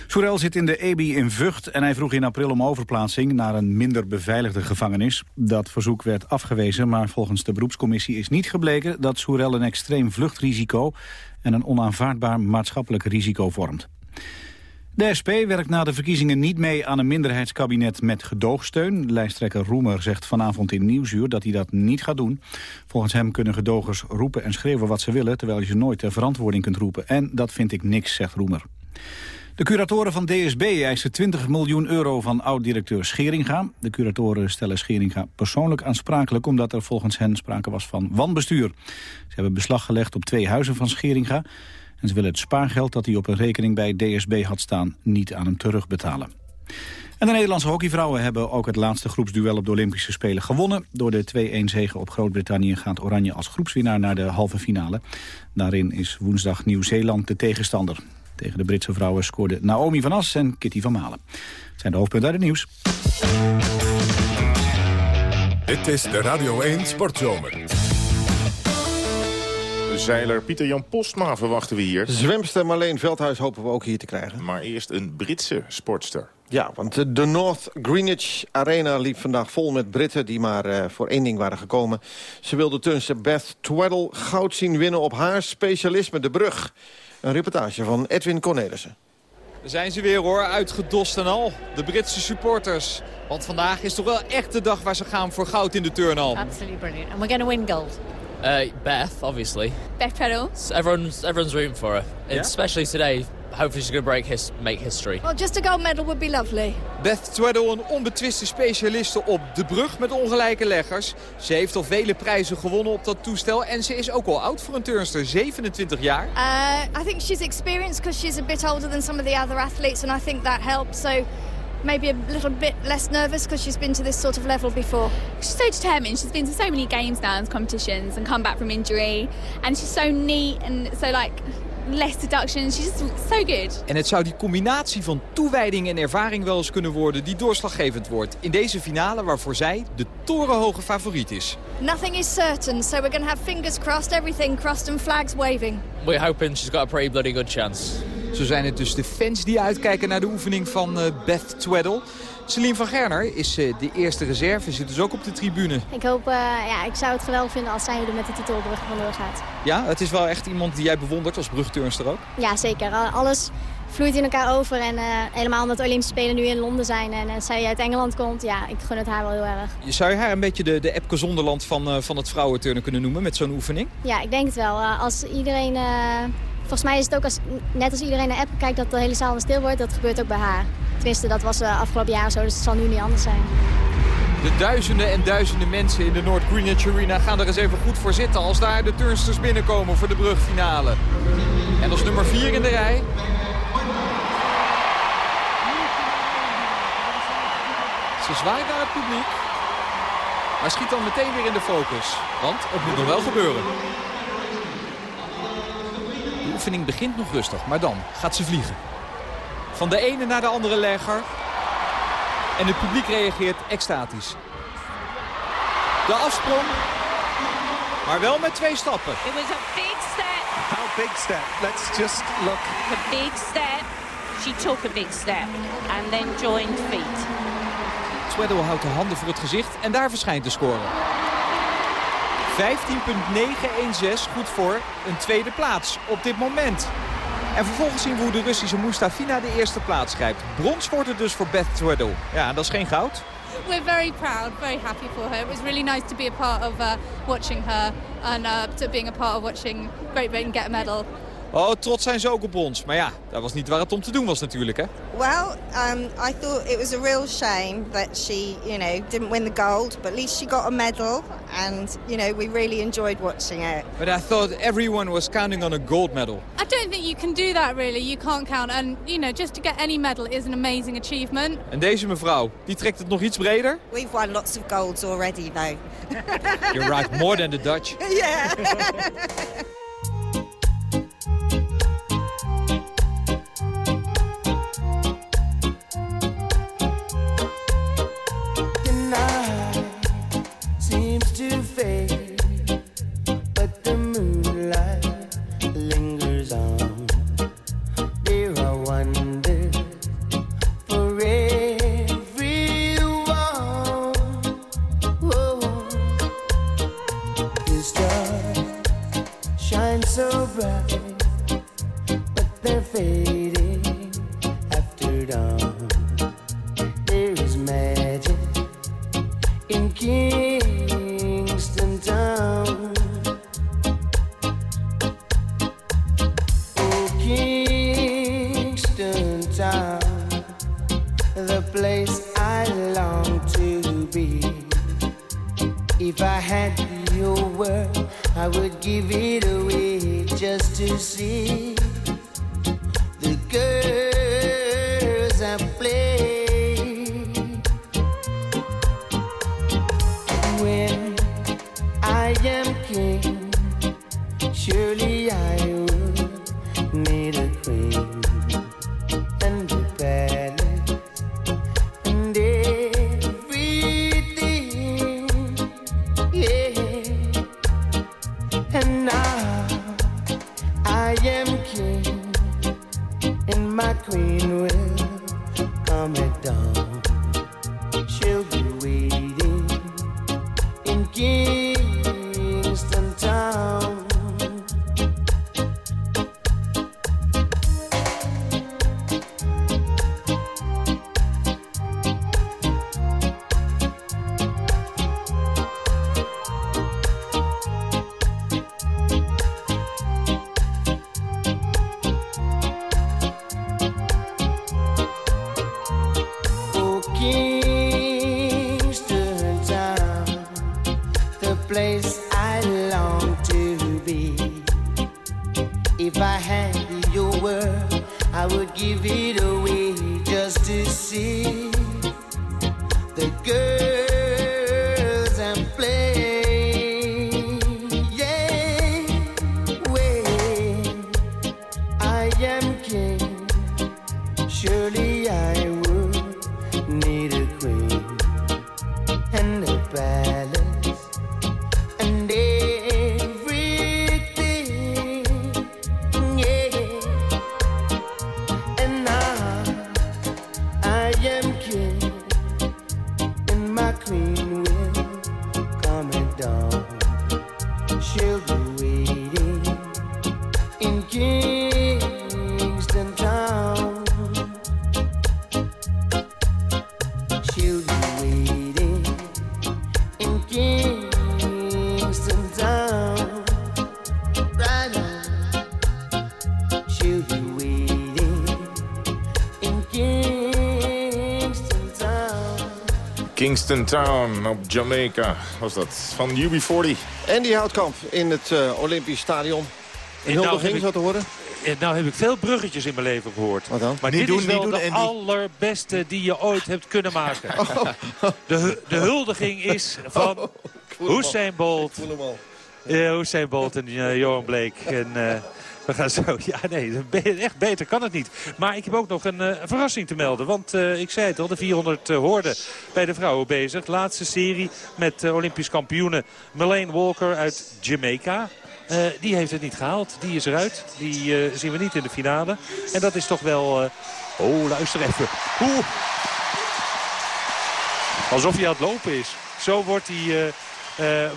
Soerel zit in de EBI in Vught en hij vroeg in april om overplaatsing naar een minder beveiligde gevangenis. Dat verzoek werd afgewezen, maar volgens de beroepscommissie is niet gebleken dat Soerel een extreem vluchtrisico en een onaanvaardbaar maatschappelijk risico vormt. De SP werkt na de verkiezingen niet mee aan een minderheidskabinet met gedoogsteun. Lijsttrekker Roemer zegt vanavond in Nieuwsuur dat hij dat niet gaat doen. Volgens hem kunnen gedogers roepen en schreeuwen wat ze willen... terwijl je ze nooit ter verantwoording kunt roepen. En dat vind ik niks, zegt Roemer. De curatoren van DSB eisen 20 miljoen euro van oud-directeur Scheringa. De curatoren stellen Scheringa persoonlijk aansprakelijk... omdat er volgens hen sprake was van wanbestuur. Ze hebben beslag gelegd op twee huizen van Scheringa... en ze willen het spaargeld dat hij op een rekening bij DSB had staan... niet aan hem terugbetalen. En de Nederlandse hockeyvrouwen hebben ook het laatste groepsduel op de Olympische Spelen gewonnen. Door de 2-1 zege op Groot-Brittannië gaat Oranje als groepswinnaar naar de halve finale. Daarin is woensdag Nieuw-Zeeland de tegenstander. Tegen de Britse vrouwen scoorden Naomi van As en Kitty van Malen. Het zijn de hoofdpunten uit het nieuws. Dit is de Radio 1 Sportzomer. Zeiler Pieter-Jan Postma verwachten we hier. Zwemster Marleen Veldhuis hopen we ook hier te krijgen. Maar eerst een Britse sportster. Ja, want de North Greenwich Arena liep vandaag vol met Britten... die maar eh, voor één ding waren gekomen. Ze wilde turnster Beth Tweddle goud zien winnen op haar specialisme, de brug. Een reportage van Edwin Cornelissen. Daar zijn ze weer hoor, uitgedost en al. De Britse supporters. Want vandaag is toch wel echt de dag waar ze gaan voor goud in de turnal. Absolutely brilliant. And we're going to win gold. Uh, Beth, obviously. Beth Treadle. Everyone's everyone's rooting for her, Yeah? especially today. Hopefully, she's going to break his make history. Well, just a gold medal would be lovely. Beth Tweddle, een onbetwiste specialiste op de brug met ongelijke leggers. Ze heeft al vele prijzen gewonnen op dat toestel. En ze is ook al oud voor een turnster, 27 jaar. Uh, I think she's experienced because she's a bit older than some of the other athletes, and I think that helps. So maybe a little bit less nervous because she's been to this sort of level before. She's so determined. She's been to so many games now and competitions and come back from injury. And she's so neat and so like less deductions. She's just so good. En het zou die combinatie van toewijding en ervaring wel eens kunnen worden die doorslaggevend wordt. In deze finale waarvoor zij de torenhoge favoriet is. Nothing is certain, so we're going to have fingers crossed, everything crossed, and flags waving. We're hoping she's got a pretty bloody good chance. Zo zijn het dus de fans die uitkijken naar de oefening van eh, Beth Tweddle. Celine van Gerner is eh, de eerste reserve, zit dus ook op de tribune. Ik hoop, eh, ja, ik zou het geweldig vinden als zij er met de titel op de vandoor gaat. Ja, het is wel echt iemand die jij bewondert als brugturnster ook. Ja, zeker. Al- Alles vloeit in elkaar over. En eh, helemaal omdat de Olympische Spelen nu in Londen zijn en zij uit Engeland komt. Ja, ik gun het haar wel heel erg. Zou je haar een beetje de, de Epke Zonderland van, van het vrouwenturnen kunnen noemen met zo'n oefening? Ja, ik denk het wel. Als iedereen... volgens mij is het ook als, net als iedereen naar app kijkt dat de hele zaal stil wordt. Dat gebeurt ook bij haar. Tenminste, dat was uh, afgelopen jaar zo, dus het zal nu niet anders zijn. De duizenden en duizenden mensen in de North Greenwich Arena gaan er eens even goed voor zitten als daar de turnsters binnenkomen voor de brugfinale. En als nummer 4 in de rij... Ze zwaait naar het publiek. Maar schiet dan meteen weer in de focus. Want het moet nog wel gebeuren. De oefening begint nog rustig, maar dan gaat ze vliegen. Van de ene naar de andere legger. En het publiek reageert extatisch. De afsprong. Maar wel met twee stappen. It was a big step. How big step? Let's just look. A big step. She took a big step and then joined feet. Tweddle houdt de handen voor het gezicht en daar verschijnt de score. 15.916 goed voor een tweede plaats op dit moment. En vervolgens zien we hoe de Russische Mustafina de eerste plaats grijpt. Brons wordt het dus voor Beth Tweddle. Ja, dat is geen goud. We're very proud, very happy for her. It was really nice to be a part of uh, watching her and uh, to being a part of watching Great Britain get a medal. Oh, trots zijn ze ook op brons. Maar ja, dat was niet waar het om te doen was natuurlijk, hè? Well, um, I thought it was a real shame that she, you know, didn't win the gold, but at least she got a medal, and you know, we really enjoyed watching it. But I thought everyone was counting on a gold medal. I don't think you can do that really. You can't count. And, you know, just to get any medal is an amazing achievement. En deze mevrouw, die trekt het nog iets breder. We've won lots of golds already, though. You're right, more than the Dutch. yeah. Kingston Town op Jamaica was dat. Van UB40. Andy Houtkamp in het eh, Olympisch Stadion. Een nou huldiging, zo te horen? Nou heb ik veel bruggetjes in mijn leven gehoord. Wat dan? Maar Niet dit doen, is wel niet doen, de Andy. allerbeste die je ooit hebt kunnen maken. De, hu- de huldiging is van Hussein Bolt. Ja, Hussein Bolt en eh, Johan Bleek. En, eh, we gaan zo... Ja, nee, echt beter kan het niet. Maar ik heb ook nog een eh, verrassing te melden. Want eh, ik zei het al, de 400 hoorden bij de vrouwen bezig. Laatste serie met eh, Olympisch kampioene Melaine Walker uit Jamaica. Eh, die heeft het niet gehaald. Die is eruit. Die eh, zien we niet in de finale. En dat is toch wel... eh, Oh, luister even. Alsof hij aan het lopen is. Zo wordt hij, eh, eh,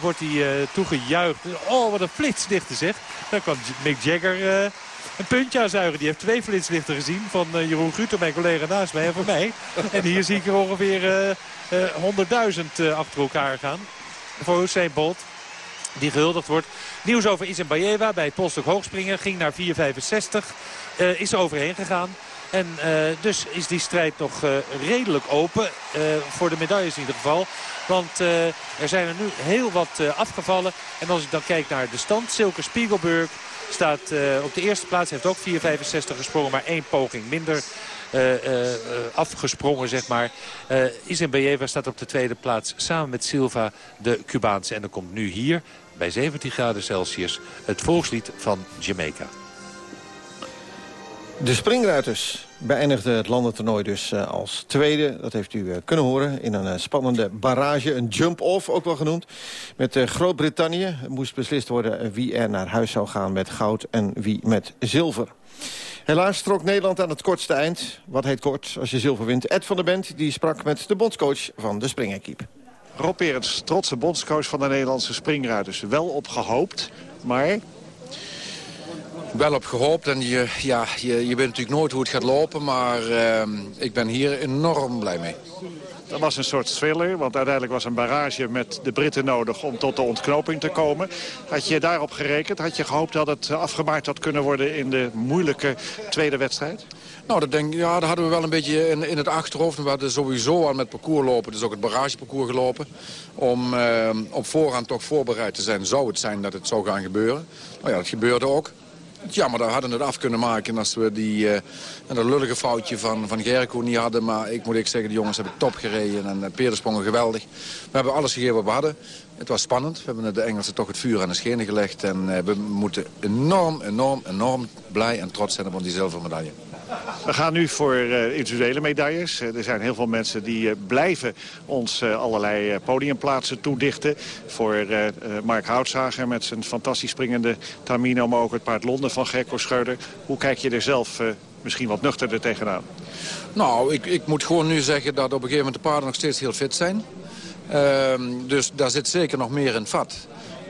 wordt hij eh, toegejuicht. Oh, wat een flitslichten zeg. Kan J- Mick Jagger eh, een puntje aanzuigen. Die heeft twee flitslichten gezien. Van eh, Jeroen Guter, mijn collega naast mij en van mij. En hier zie ik er ongeveer eh, eh, 100.000 eh, achter elkaar gaan. Voor Hussein Bolt die gehuldigd wordt. Nieuws over Isenbayeva bij het polstuk hoogspringen. Ging naar 4,65. Eh, is er overheen gegaan. En eh, dus is die strijd nog eh, redelijk open. eh, voor de medailles in ieder geval. Want er zijn er nu heel wat afgevallen. En als ik dan kijk naar de stand. Silke Spiegelburg staat op de eerste plaats. Heeft ook 4,65 gesprongen. Maar één poging minder afgesprongen, zeg maar. Isenbayeva staat op de tweede plaats samen met Silva, de Cubaanse. En er komt nu hier, bij 17 graden Celsius, het volkslied van Jamaica. De springruiters beëindigden het landentoernooi dus eh, als tweede. Dat heeft u eh, kunnen horen in een eh, spannende barrage. Een jump-off, ook wel genoemd. Met Groot-Brittannië moest beslist worden wie er naar huis zou gaan met goud en wie met zilver. Helaas trok Nederland aan het kortste eind. Wat heet kort als je zilver wint? Ed van der Bent die sprak met de bondscoach van de springequipe. Rob Perens, trotse bondscoach van de Nederlandse springruiters. Wel op gehoopt, maar Wel op gehoopt en je, ja, je, je weet natuurlijk nooit hoe het gaat lopen, maar eh, ik ben hier enorm blij mee. dat was een soort thriller. Want uiteindelijk was een barrage met de Britten nodig om tot de ontknoping te komen. Had je daarop gerekend? Had je gehoopt dat het afgemaakt had kunnen worden in de moeilijke tweede wedstrijd? Nou, dat, denk, ja, dat hadden we wel een beetje in, in het achterhoofd. We hadden sowieso al met parcours lopen, dus ook het barrageparcours gelopen. Om eh, op voorhand toch voorbereid te zijn, zou het zijn dat het zou gaan gebeuren. Nou ja, dat gebeurde ook. Ja, maar daar hadden we het af kunnen maken als we die, eh, dat lullige foutje van, van Gerco niet hadden. Maar ik moet ik zeggen, de jongens hebben top gereden en uh, Peter sprongen geweldig. We hebben alles gegeven wat we hadden. Het was spannend. We hebben de Engelsen toch het vuur aan de schenen gelegd. En eh, we moeten enorm, enorm, enorm blij en trots zijn op die zilveren medaille. We gaan nu voor eh, individuele medailles. Eh, er zijn heel veel mensen die blijven ons allerlei podiumplaatsen toedichten. Voor Mark Houtzager met zijn fantastisch springende Tamino... maar ook het paard Londen van Gerco Schreuder. Hoe kijk je er zelf misschien wat nuchterder tegenaan? Nou, ik, ik moet gewoon nu zeggen dat op een gegeven moment de paarden nog steeds heel fit zijn. Ehm, dus daar zit zeker nog meer in vat.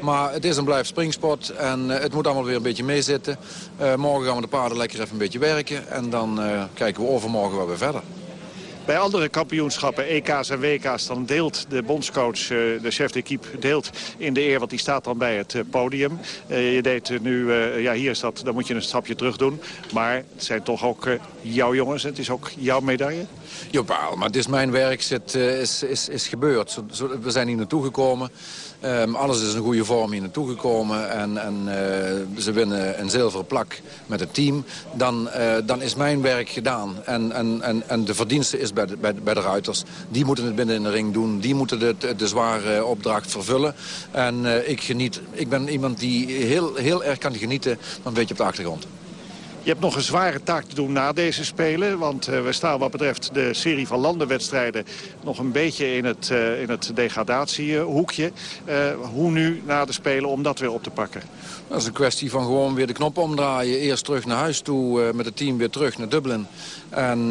Maar het is een blijf springsport en eh, het moet allemaal weer een beetje meezitten. Eh, morgen gaan we de paarden lekker even een beetje werken. En dan eh, kijken we overmorgen wel weer verder. Bij andere kampioenschappen, EK's en WK's, dan deelt de bondscoach, eh, de chef d'équipe, deelt in de eer, want die staat dan bij het eh, podium. Eh, je deed nu, ja hier is dat, dan moet je een stapje terug doen. Maar het zijn toch ook jouw jongens, het is ook jouw medaille? Jawel, maar het is mijn werk, het is, is, is gebeurd. We zijn hier naartoe gekomen. Ehm, alles is in goede vorm hier naartoe gekomen. En, en eh, ze winnen een zilveren plak met het team. Dan, eh, dan is mijn werk gedaan. En, en, en, de verdienste is bij de, bij, ruiters. Die moeten het binnen in de ring doen. Die moeten de, de, de zware opdracht vervullen. En eh, ik, geniet, ik ben iemand die heel, heel erg kan genieten van een beetje op de achtergrond. Je hebt nog een zware taak te doen na deze Spelen. Want eh, we staan wat betreft de serie van landenwedstrijden... nog een beetje in het, eh, in het degradatiehoekje. Eh, hoe nu na de Spelen om dat weer op te pakken? Dat is een kwestie van gewoon weer de knop omdraaien. Eerst terug naar huis toe, met het team weer terug naar Dublin. En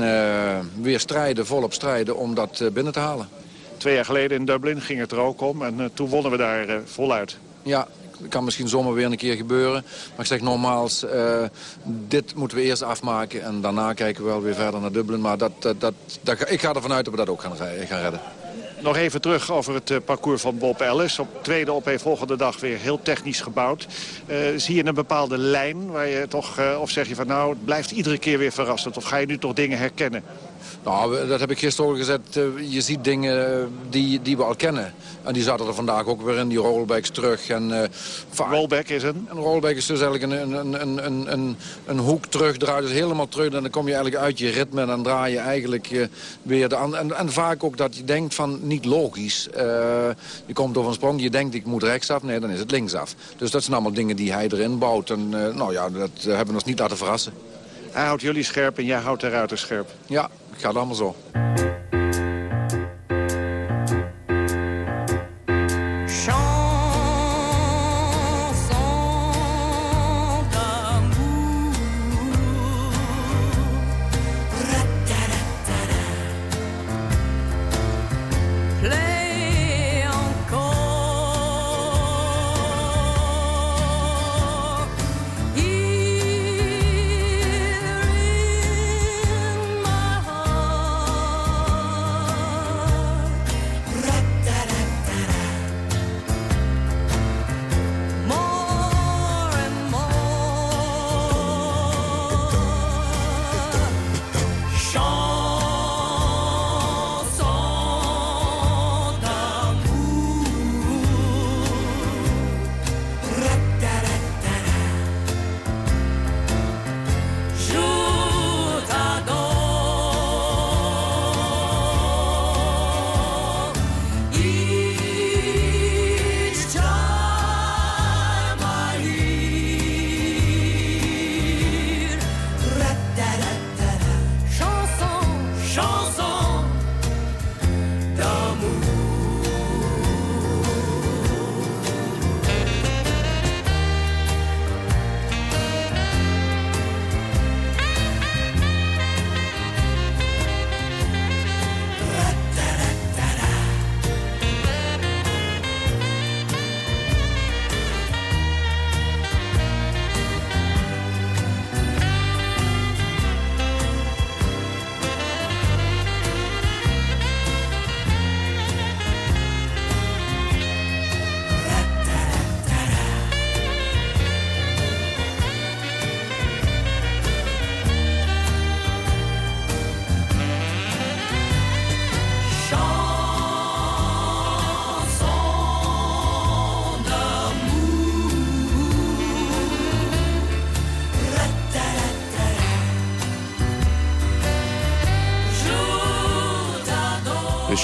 weer strijden, volop strijden om dat binnen te halen. Twee jaar geleden in Dublin ging het er ook om. En toen wonnen we daar voluit. Ja, kan misschien zomaar weer een keer gebeuren. Maar ik zeg nogmaals, eh, dit moeten we eerst afmaken. En daarna kijken we wel weer verder naar Dublin. Maar dat, dat, dat, ik ga ervan uit dat we dat ook gaan, gaan redden. Nog even terug over het eh, parcours van Bob Ellis. Op tweede opeenvolgende dag weer heel technisch gebouwd. Eh, zie je een bepaalde lijn waar je toch... of zeg je van nou, het blijft iedere keer weer verrassend. Of ga je nu toch dingen herkennen? Nou, dat heb ik gisteren al gezegd. Eh, je ziet dingen eh, die, die we al kennen. En die zaten er vandaag ook weer in, die rollbacks terug. En, eh, rollback is een? Een rollback is dus eigenlijk een, een, een, een, een, een hoek terug, draait dus helemaal terug. En dan kom je eigenlijk uit je ritme en dan draai je eigenlijk weer de en, en vaak ook dat je denkt van niet logisch. Je komt over een sprong, je denkt ik moet rechtsaf. Nee, dan is het linksaf. Dus dat zijn allemaal dingen die hij erin bouwt. En nou ja, dat hebben we ons niet laten verrassen. Hij houdt jullie scherp en jij houdt de ruiter scherp. Ja, het gaat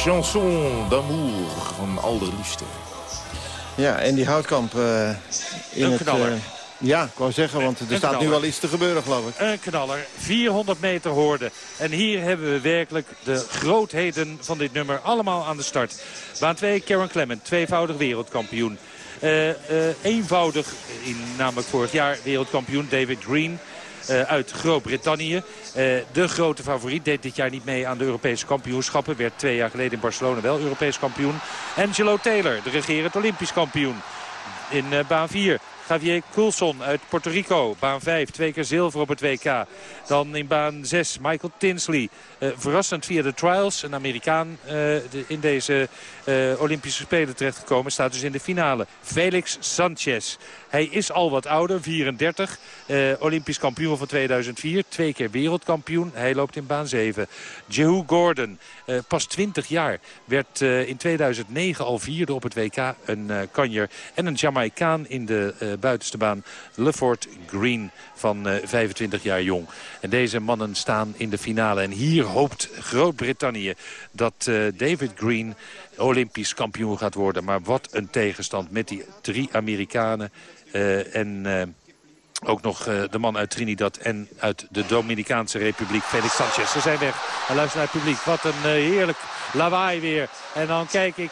chanson d'amour van Alderliefste. Ja, en die houtkamp eh, in Een het... knaller. eh, ja, ik wou zeggen, want er Een staat nu knaller. wel iets te gebeuren, geloof ik. Een knaller, 400 meter hoorde. En hier hebben we werkelijk de grootheden van dit nummer allemaal aan de start. Baan 2, Karen Clement, tweevoudig wereldkampioen. Eh, eh, eenvoudig, in, namelijk vorig jaar wereldkampioen David Green uit Groot-Brittannië. Eh, de grote favoriet deed dit jaar niet mee aan de Europese kampioenschappen. Werd twee jaar geleden in Barcelona wel Europees kampioen. Angelo Taylor, de regerend Olympisch kampioen in eh, baan 4. Javier Coulson uit Puerto Rico. Baan 5, twee keer zilver op het WK. Dan in baan 6 Michael Tinsley. Eh, verrassend via de trials. Een Amerikaan eh, in deze eh, Olympische Spelen terechtgekomen. Staat dus in de finale. Felix Sanchez. Hij is al wat ouder, 34. eh, Olympisch kampioen van 2004. Twee keer wereldkampioen. Hij loopt in baan 7. Jehu Gordon, eh, pas 20 jaar. Werd eh, in 2009 al vierde op het WK. Een kanjer en een Jamaicaan in de buitenste baan. LeFort Green van eh, 25 jaar jong. En deze mannen staan in de finale. En hier hoopt Groot-Brittannië dat David Green Olympisch kampioen gaat worden. Maar wat een tegenstand met die drie Amerikanen. Eh, en eh, ook nog eh, de man uit Trinidad en uit de Dominicaanse Republiek, Felix Sanchez. Ze zijn weg. En luister naar het publiek. Wat een heerlijk lawaai weer. En dan kijk ik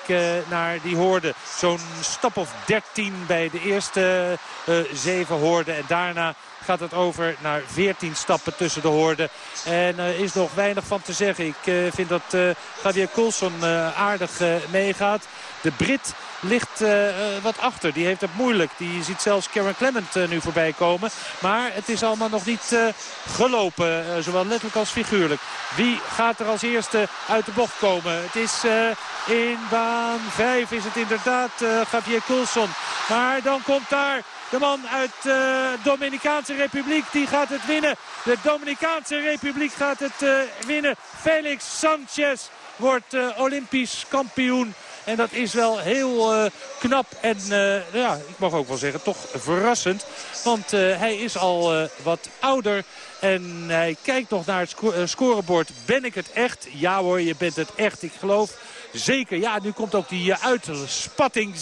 naar die hoorden. Zo'n stap of 13 bij de eerste eh, zeven hoorden. En daarna gaat het over naar 14 stappen tussen de hoorden. En er is nog weinig van te zeggen. Ik vind dat Javier Coulson aardig meegaat. De Brit ligt eh, eh, wat achter. Die heeft het moeilijk. Die ziet zelfs Karen Clement eh, nu voorbij komen. Maar het is allemaal nog niet gelopen. zowel letterlijk als figuurlijk. Wie gaat er als eerste uit de bocht komen? Het is in baan 5 is het inderdaad Javier Coulson. Maar dan komt daar de man uit de Dominicaanse Republiek. Die gaat het winnen. De Dominicaanse Republiek gaat het winnen. Felix Sanchez wordt Olympisch kampioen. En dat is wel heel eh, knap en eh, ja, ik mag ook wel zeggen toch verrassend. Want eh, hij is al wat ouder en hij kijkt nog naar het sco scorebord. Ben ik het echt? Ja hoor, je bent het echt. Ik geloof zeker. Ja, nu komt ook die eh, uitspatting. 47-63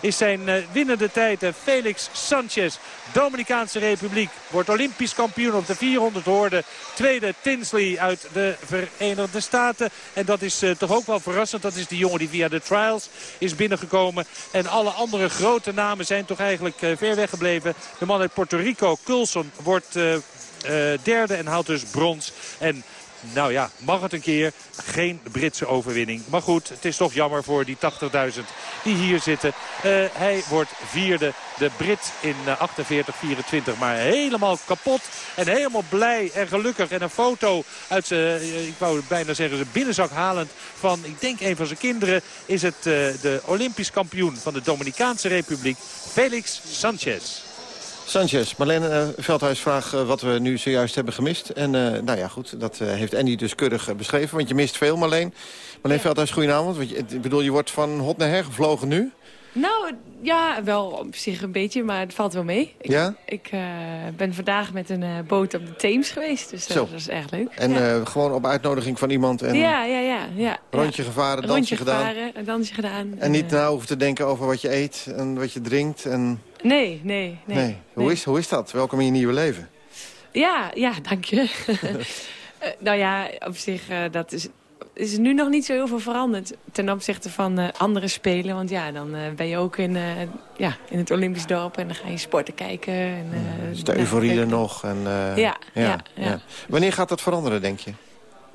is zijn eh, winnende tijd. En Felix Sanchez, Dominicaanse Republiek, wordt Olympisch kampioen op de 400 hoorden. Tweede Tinsley uit de Verenigde Staten. En dat is eh, toch ook wel verrassend. Dat is die jongen die via de trials is binnengekomen. En alle andere grote namen zijn toch eigenlijk eh, ver weggebleven. De man uit Puerto Rico, Coulson, wordt eh, eh, derde en haalt dus brons. En nou ja, mag het een keer. Geen Britse overwinning. Maar goed, het is toch jammer voor die 80.000 die hier zitten. Eh, hij wordt vierde. De Brit in eh, 48-24. Maar helemaal kapot. En helemaal blij en gelukkig. En een foto uit zijn, eh, ik wou bijna zeggen, zijn binnenzak halend. Van, ik denk een van zijn kinderen. Is het eh, de Olympisch kampioen van de Dominicaanse Republiek. Felix Sanchez. Sanchez, Marlene eh, Veldhuis vraagt eh, wat we nu zojuist hebben gemist. En eh, nou ja, goed, dat heeft Andy dus keurig beschreven. Want je mist veel, Marleen. Marleen Veldhuis, goedenavond. Want je, ik bedoel, je wordt van hot naar her gevlogen nu. Nou, ja, wel op zich een beetje, maar het valt wel mee. Ik, Ja? ik eh, ben vandaag met een eh, boot op de Theems geweest, dus eh, dat is erg leuk. En ja. gewoon op uitnodiging van iemand. En ja, ja, ja, ja. rondje gevaren, dansje Rondje gedaan. gevaren, een dansje gedaan. En niet na hoeven te denken over wat je eet en wat je drinkt. En... Nee, nee, nee. Nee. Hoe, Is, hoe is dat? Welkom in je nieuwe leven. Ja, ja, dank je. Nou ja, op zich, dat is, is nu nog niet zo heel veel veranderd ten opzichte van eh, andere spelen. Want ja, dan eh, ben je ook in, eh, ja, in het Olympisch dorp en dan ga je sporten kijken. En, Is de euforie er nog? En, eh, Ja, ja, ja. Wanneer gaat dat veranderen, denk je?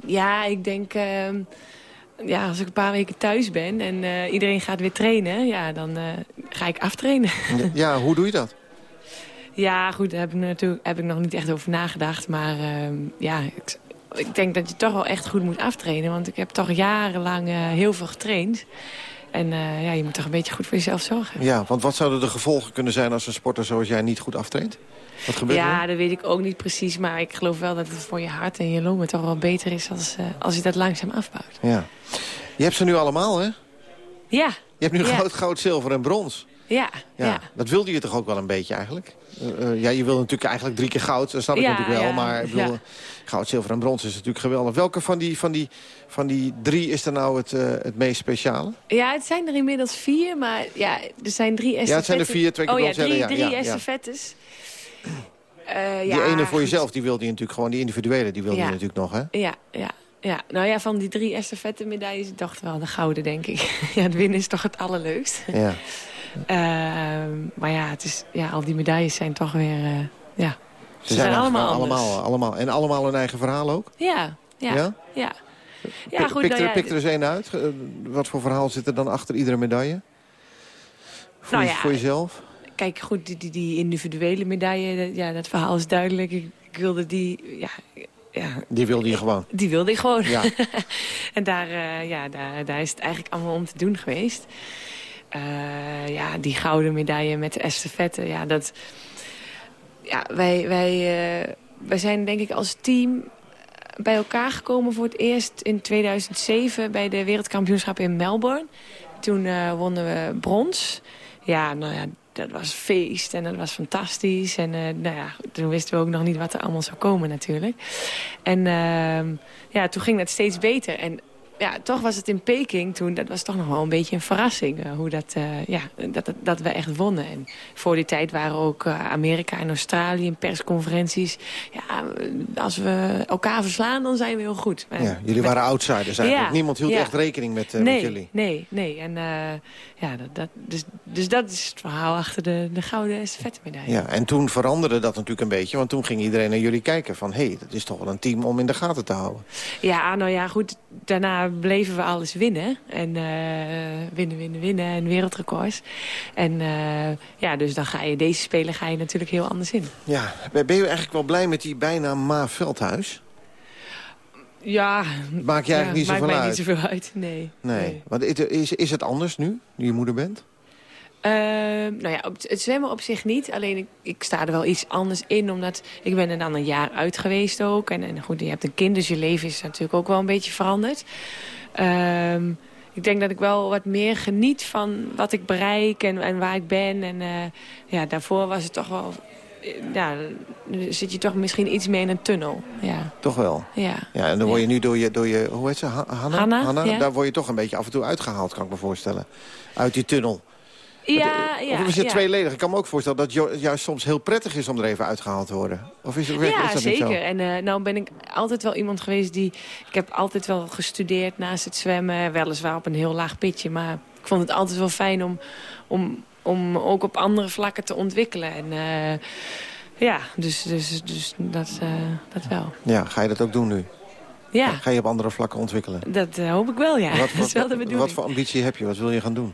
Ja, ik denk... ehm, ja, als ik een paar weken thuis ben en iedereen gaat weer trainen... ja, dan ga ik aftrainen. Ja, hoe doe je dat? Ja, goed, daar heb ik natuurlijk heb ik nog niet echt over nagedacht. Maar ehm, ja, ik, ik denk dat je toch wel echt goed moet aftrainen. Want ik heb toch jarenlang eh, heel veel getraind. En eh, ja, je moet toch een beetje goed voor jezelf zorgen. Ja, want wat zouden de gevolgen kunnen zijn als een sporter zoals jij niet goed aftraint? Wat gebeurt Ja, er? dat weet ik ook niet precies. Maar ik geloof wel dat het voor je hart en je longen toch wel beter is... als, eh, als je dat langzaam afbouwt. Ja. Je hebt ze nu allemaal, hè? Ja. Je hebt nu Ja. goud, goud, zilver en brons. Ja, Ja, ja. Dat wilde je toch ook wel een beetje eigenlijk? Eh, eh, ja, je wil natuurlijk eigenlijk drie keer goud, dat snap ik Ja, natuurlijk wel. ja, Maar ik bedoel, ja. goud, zilver en brons is natuurlijk geweldig. Welke van die, van die, van die drie is er nou het, eh, het meest speciale? Ja, het zijn er inmiddels vier, maar ja, er zijn drie estafettes. het zijn er vier, twee keer Oh ja, brons, drie, ja, drie ja, ja. estafettes. Die ja, ene voor jezelf, die wilde je natuurlijk gewoon, die individuele, die wilde Ja. je natuurlijk nog, hè? Ja, ja, ja. Nou ja, van die drie estafette medailles dacht wel de gouden, denk ik. ja, het winnen is toch het allerleukst. Ja. Ehm, maar ja, het is, ja, al die medailles zijn toch weer... eh, ja, Ze zijn, allemaal allemaal, allemaal. En allemaal hun eigen verhaal ook? Ja, ja, Ja? ja. Goed, pik, nou er, ja, pik er eens één uit. Eh, Wat voor verhaal zit er dan achter iedere medaille? Voor, Nou je- voor jezelf? Kijk, goed, die, die, die individuele medaille, dat- ja, dat verhaal is duidelijk. Ik, ik wilde die, ja, ja, Die wilde je gewoon. die wilde ik gewoon. Ja. en daar, eh, ja, daar, daar is het eigenlijk allemaal om te doen geweest. Eh, ja, die gouden medaille met de estafette, ja, dat... Ja, wij, wij, eh, wij zijn denk ik als team bij elkaar gekomen voor het eerst in 2007 bij de wereldkampioenschap in Melbourne. Toen eh, wonnen we brons. Ja, nou ja, dat was feest en dat was fantastisch. En nou ja, toen wisten we ook nog niet wat er allemaal zou komen natuurlijk. En ehm, ja, toen ging dat steeds beter. En ja, toch was het in Peking toen, dat was toch nog wel een beetje een verrassing. eh, hoe dat, eh, ja, dat, dat, dat we echt wonnen. En voor die tijd waren ook eh, Amerika en Australië in persconferenties. Ja, als we elkaar verslaan, dan zijn we heel goed. Ja, jullie waren outsiders eigenlijk. Ja, Niemand hield ja. echt rekening met, nee, met jullie. Nee, nee. En ja, dat, dat, dus, dus dat is het verhaal achter de, de gouden estafette medaille. Ja, en toen veranderde dat natuurlijk een beetje. Want toen ging iedereen naar jullie kijken van... hé, hey, dat is toch wel een team om in de gaten te houden. Ja, nou ja, goed. Daarna bleven we alles winnen. En eh, winnen, winnen, winnen. En wereldrecords. En eh, ja, dus dan ga je deze spelen ga je natuurlijk heel anders in. Ja, ben je eigenlijk wel blij met die bijnaam Ma Veldhuis? Ja. Maak je eigenlijk niet maakt zoveel mij uit? niet zoveel uit, nee. Nee. Want is, is, is het anders nu, nu je moeder bent? Ehm, nou ja, het zwemmen op zich niet. Alleen ik, ik sta er wel iets anders in. Omdat ik ben er dan een jaar uit geweest ook. En, en goed, je hebt een kind, dus je leven is natuurlijk ook wel een beetje veranderd. Ehm, ik denk dat ik wel wat meer geniet van wat ik bereik en, en waar ik ben. En eh, ja, daarvoor was het toch wel... eh, Ja, dan zit je toch misschien iets meer in een tunnel. Ja, Toch wel? ja. Ja, en dan word je nu door je, door je hoe heet ze, Ha- Hanna? Hanna, ja. Daar word je toch een beetje af en toe uitgehaald, kan ik me voorstellen. Uit die tunnel. Ja, ja, of is het ja. tweeledig? Ik kan me ook voorstellen dat het ju- juist soms heel prettig is om er even uitgehaald te worden. Of is, het, is Ja, dat niet zeker. zo? En eh, nou ben ik altijd wel iemand geweest die... Ik heb altijd wel gestudeerd naast het zwemmen. Weliswaar op een heel laag pitje. Maar ik vond het altijd wel fijn om, om, om ook op andere vlakken te ontwikkelen. En eh, ja, dus, dus, dus dat, eh, dat wel. Ja, ga je dat ook doen nu? Ja, Ga je op andere vlakken ontwikkelen? dat hoop ik wel, ja. Wat, dat is wel de bedoeling. wat voor ambitie heb je? Wat wil je gaan doen?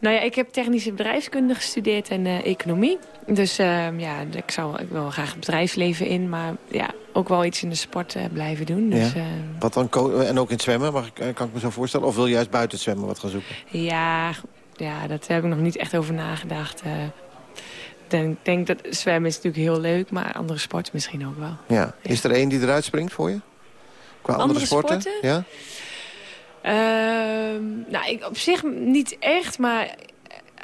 Nou ja, ik heb technische bedrijfskunde gestudeerd en eh, economie. Dus ehm, ja, ik, zou, ik wil graag het bedrijfsleven in. Maar ja, ook wel iets in de sport eh, blijven doen. Dus, ja. eh, Wat dan en ook in het zwemmen, mag ik, eh, kan ik me zo voorstellen? Of wil je juist buiten het zwemmen wat gaan zoeken? Ja, ja, dat heb ik nog niet echt over nagedacht. Ik denk, denk dat zwemmen is natuurlijk heel leuk, maar andere sporten misschien ook wel. Ja. Is er één die eruit springt voor je? Qua andere, Andere sporten? sporten? Ja? Ehm, nou, ik op zich niet echt, maar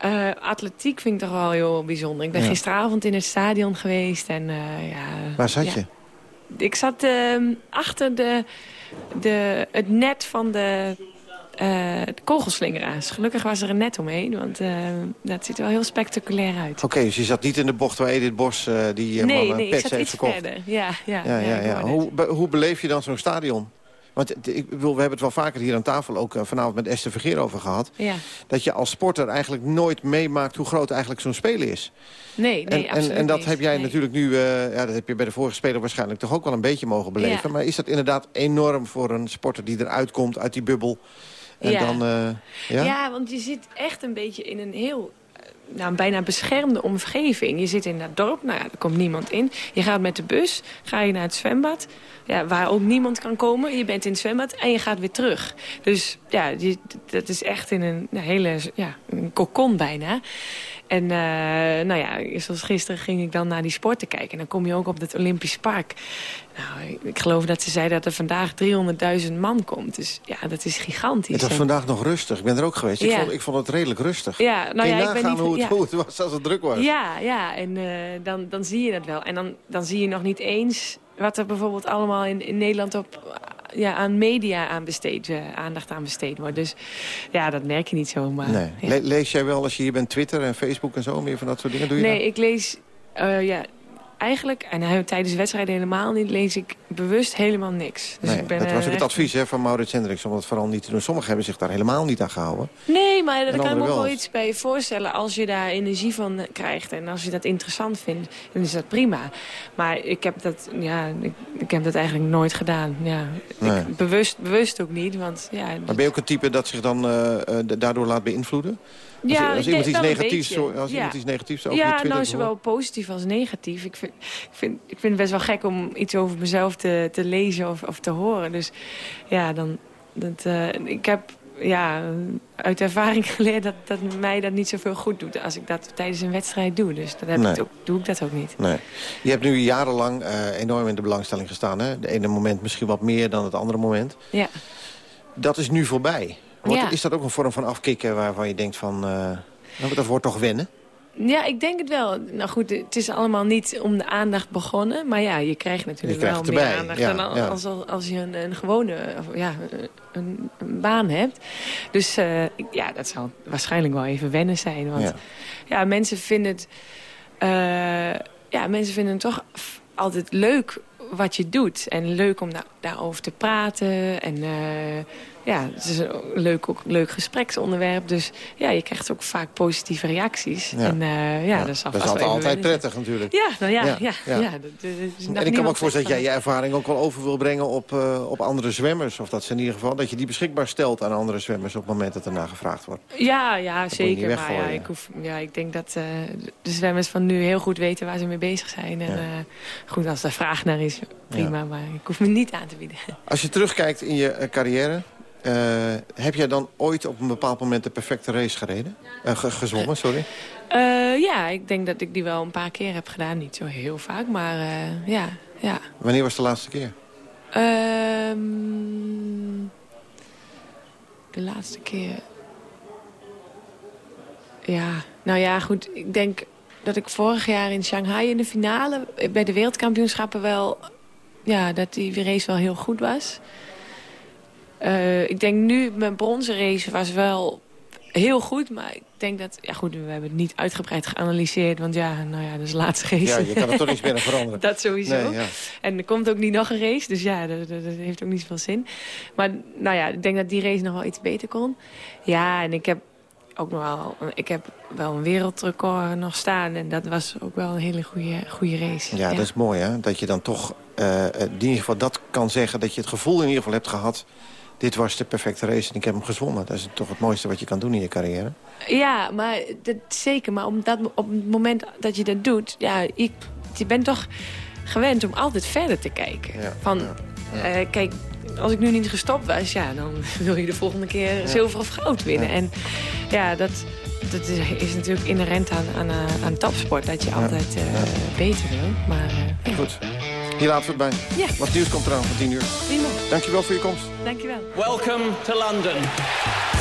eh, atletiek vind ik toch wel heel bijzonder. Ik ben Ja. gisteravond in het stadion geweest en eh, ja... Waar zat ja. je? Ik zat ehm, achter de, de, het net van de, eh de kogelslingeraars. Gelukkig was er een net omheen, want eh, dat ziet er wel heel spectaculair uit. Oké, dus je zat niet in de bocht waar Edith Bos die eh, nee, mannen nee, ik pets zat heeft iets verkocht. verder. Ja, ja, Ja, ja, ik ja. Hoe, be- hoe beleef je dan zo'n stadion? Want ik bedoel, we hebben het wel vaker hier aan tafel, ook eh, vanavond met Esther Vergeer over gehad. Ja. Dat je als sporter eigenlijk nooit meemaakt hoe groot eigenlijk zo'n spelen is. Nee, nee, en, en, absoluut en dat niet. heb jij Nee. natuurlijk nu, eh, ja, dat heb je bij de vorige speler waarschijnlijk toch ook wel een beetje mogen beleven. Ja. Maar is dat inderdaad enorm voor een sporter die eruit komt uit die bubbel? En Ja. dan, eh, ja? Ja, want je zit echt een beetje in een heel nou, een bijna beschermde omgeving. Je zit in dat dorp, nou ja, er komt niemand in. Je gaat met de bus, ga je naar het zwembad, ja, waar ook niemand kan komen. Je bent in het zwembad en je gaat weer terug. Dus ja, dat is echt in een, een hele ja, een kokon bijna. En eh, nou ja, zoals gisteren ging ik dan naar die sporten kijken. En dan kom je ook op het Olympisch Park. Nou, ik, geloof dat ze zei dat er vandaag 300.000 man komt. Dus ja, dat is gigantisch. Het was En- vandaag nog rustig. Ik ben er ook geweest. Ik, vond, ik vond het redelijk rustig. Ja, nou ja, ik ben niet- hoe, het, ja. hoe het was als het druk was? Ja, ja en eh, dan, dan zie je dat wel. En dan, dan zie je nog niet eens wat er bijvoorbeeld allemaal in, in Nederland op, ja, aan media aan besteed, eh, aandacht aan besteed wordt. Dus ja, dat merk je niet zomaar. Nee. Ja. Le- lees jij wel als je hier bent Twitter en Facebook en zo, meer van dat soort dingen? Doe je Nee, dat? ik lees eh, ja, eigenlijk, en hij- tijdens wedstrijden helemaal niet, lees ik bewust helemaal niks. Dus Nee, ik ben, dat was ook het echt- advies hè, van Maurits Hendricks om dat vooral niet te doen. Sommigen hebben zich daar helemaal niet aan gehouden. Nee, maar daar kan ik me wel iets bij voorstellen. Als je daar energie van krijgt en als je dat interessant vindt, dan is dat prima. Maar ik heb dat, ja, ik, ik heb dat eigenlijk nooit gedaan. Ja. Nee. Ik, bewust, bewust ook niet, want ja... Maar ben je ook een type dat zich dan eh, eh, daardoor laat beïnvloeden? Als, Ja, als iemand iets negatiefs, zo- als Ja. iemand iets negatiefs over Ja, nou, zowel positief als negatief. Ik vind, ik vind, ik vind het best wel gek om iets over mezelf te, te lezen of, of te horen. Dus ja, dan... Dat, eh, ik heb ja, uit ervaring geleerd dat, dat mij dat niet zoveel goed doet... als ik dat tijdens een wedstrijd doe. Dus dat heb Nee. ik ook, doe ik dat ook niet. Nee. Je hebt nu jarenlang eh, enorm in de belangstelling gestaan. Hè? De ene moment misschien wat meer dan het andere moment. Ja. Dat is nu voorbij. Wordt- Ja. Is dat ook een vorm van afkicken waarvan je denkt van... eh, nou, dat wordt toch wennen? Ja, ik denk het wel. Nou goed, het is allemaal niet om de aandacht begonnen. Maar ja, je krijgt natuurlijk Je krijgt wel meer aandacht ja, dan ja. als, als, je een, een gewone ja, een, een baan hebt. Dus eh, ja, dat zal waarschijnlijk wel even wennen zijn. Want Ja. ja, mensen vinden het... eh, ja, mensen vinden het toch altijd leuk wat je doet. En leuk om daar, daarover te praten. En ja, het is een leuk, ook leuk gespreksonderwerp. Dus ja, je krijgt ook vaak positieve reacties. Ja. En eh, ja, dat, is altijd, altijd prettig natuurlijk. Ja, nou ja, ja, Ja, nog En ik kan me ook voorstellen dat jij je ervaring ook wel over wil brengen op, eh, op andere zwemmers. Of dat ze in ieder geval dat je die beschikbaar stelt aan andere zwemmers op het moment dat er naar gevraagd wordt. Ja, ja, zeker. Maar ja, ik, hoef, ja, ik denk dat eh, de zwemmers van nu heel goed weten waar ze mee bezig zijn. En eh, goed, als er vraag naar is, prima. Maar ik hoef me niet aan te bieden. Als je terugkijkt in je eh, carrière... eh, heb jij dan ooit op een bepaald moment de perfecte race gereden? Eh, ge- gezwommen, sorry. Eh, ja, ik denk dat ik die wel een paar keer heb gedaan. Niet zo heel vaak, maar ja, ja. Wanneer was de laatste keer? Ehm, de laatste keer... Ja, nou ja, goed. Ik denk dat ik vorig jaar in Shanghai in de finale... bij de wereldkampioenschappen wel... Ja, dat die race wel heel goed was. Eh, ik denk nu, mijn bronzen race was wel heel goed. Maar ik denk dat... Ja goed, we hebben het niet uitgebreid geanalyseerd. Want ja, nou ja, dat is de laatste race. Ja, je kan er toch niets meer aan veranderen. Dat sowieso. Nee, ja. En er komt ook niet nog een race. Dus ja, dat, dat, dat heeft ook niet zoveel zin. Maar nou ja, ik denk dat die race nog wel iets beter kon. Ja, en ik heb ook nog wel... Ik heb wel een wereldrecord nog staan. En dat was ook wel een hele goede, goede race. Ja, dat is mooi hè. Dat je dan toch eh, in ieder geval dat kan zeggen. Dat je het gevoel in ieder geval hebt gehad. Dit was de perfecte race en ik heb hem gezwommen. Dat is toch het mooiste wat je kan doen in je carrière. Ja, maar dat, zeker. Maar om dat, op het moment dat je dat doet... Ja, ik, je bent toch gewend om altijd verder te kijken. Van, eh, kijk, als ik nu niet gestopt was... Ja, dan wil je de volgende keer zilver of goud winnen. En ja, dat, dat is, is natuurlijk inherent aan, aan, aan topsport. Dat je altijd eh, beter wil. Maar eh, Goed. Hier laten we het bij. Ja. Wat nieuws komt eraan van 10 uur. prima. Dankjewel voor je komst. Dankjewel. Welcome to London.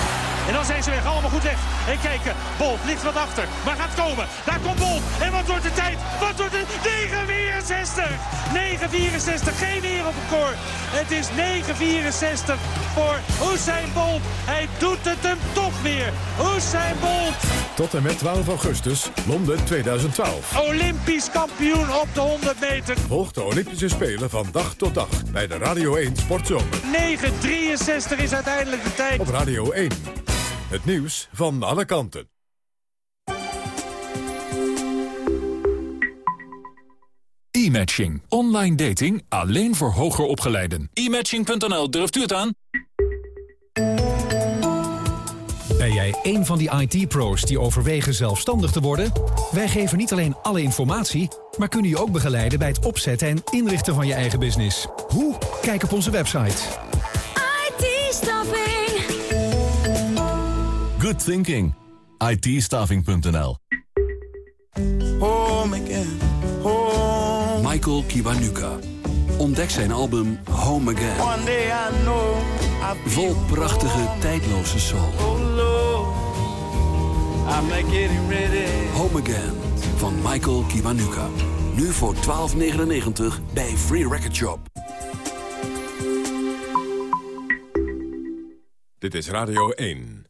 En dan zijn ze weg, allemaal goed weg. En kijken, Bolt ligt wat achter, maar gaat komen. Daar komt Bolt. En wat wordt de tijd? Wat wordt het? 9,64! 9,64, geen wereldrecord. Het is 9,64 voor Usain Bolt. Hij doet het hem toch weer. Usain Bolt, Tot en met 12 augustus, Londen 2012. Olympisch kampioen op de 100 meter. Volg de Olympische Spelen van dag tot dag bij de Radio 1 Sportzomer. 9,63 is uiteindelijk de tijd. Op Radio 1. Het nieuws van alle kanten. E-matching. Online dating alleen voor hoger opgeleiden. E-matching.nl, durft u het aan? Ben jij een van die IT-pro's die overwegen zelfstandig te worden? Wij geven niet alleen alle informatie, maar kunnen je ook begeleiden bij het opzetten en inrichten van je eigen business. Hoe? Kijk op onze website. IT-staffing. Good thinking. itstaving.nl Home again. Home. Michael Kiwanuka. Ontdek zijn album Home Again. One day I know I'll Vol prachtige, tijdloze soul. Oh Lord, I'm not getting ready. Home Again van Michael Kiwanuka. Nu voor 12,99 bij Free Record Shop. Dit is Radio 1.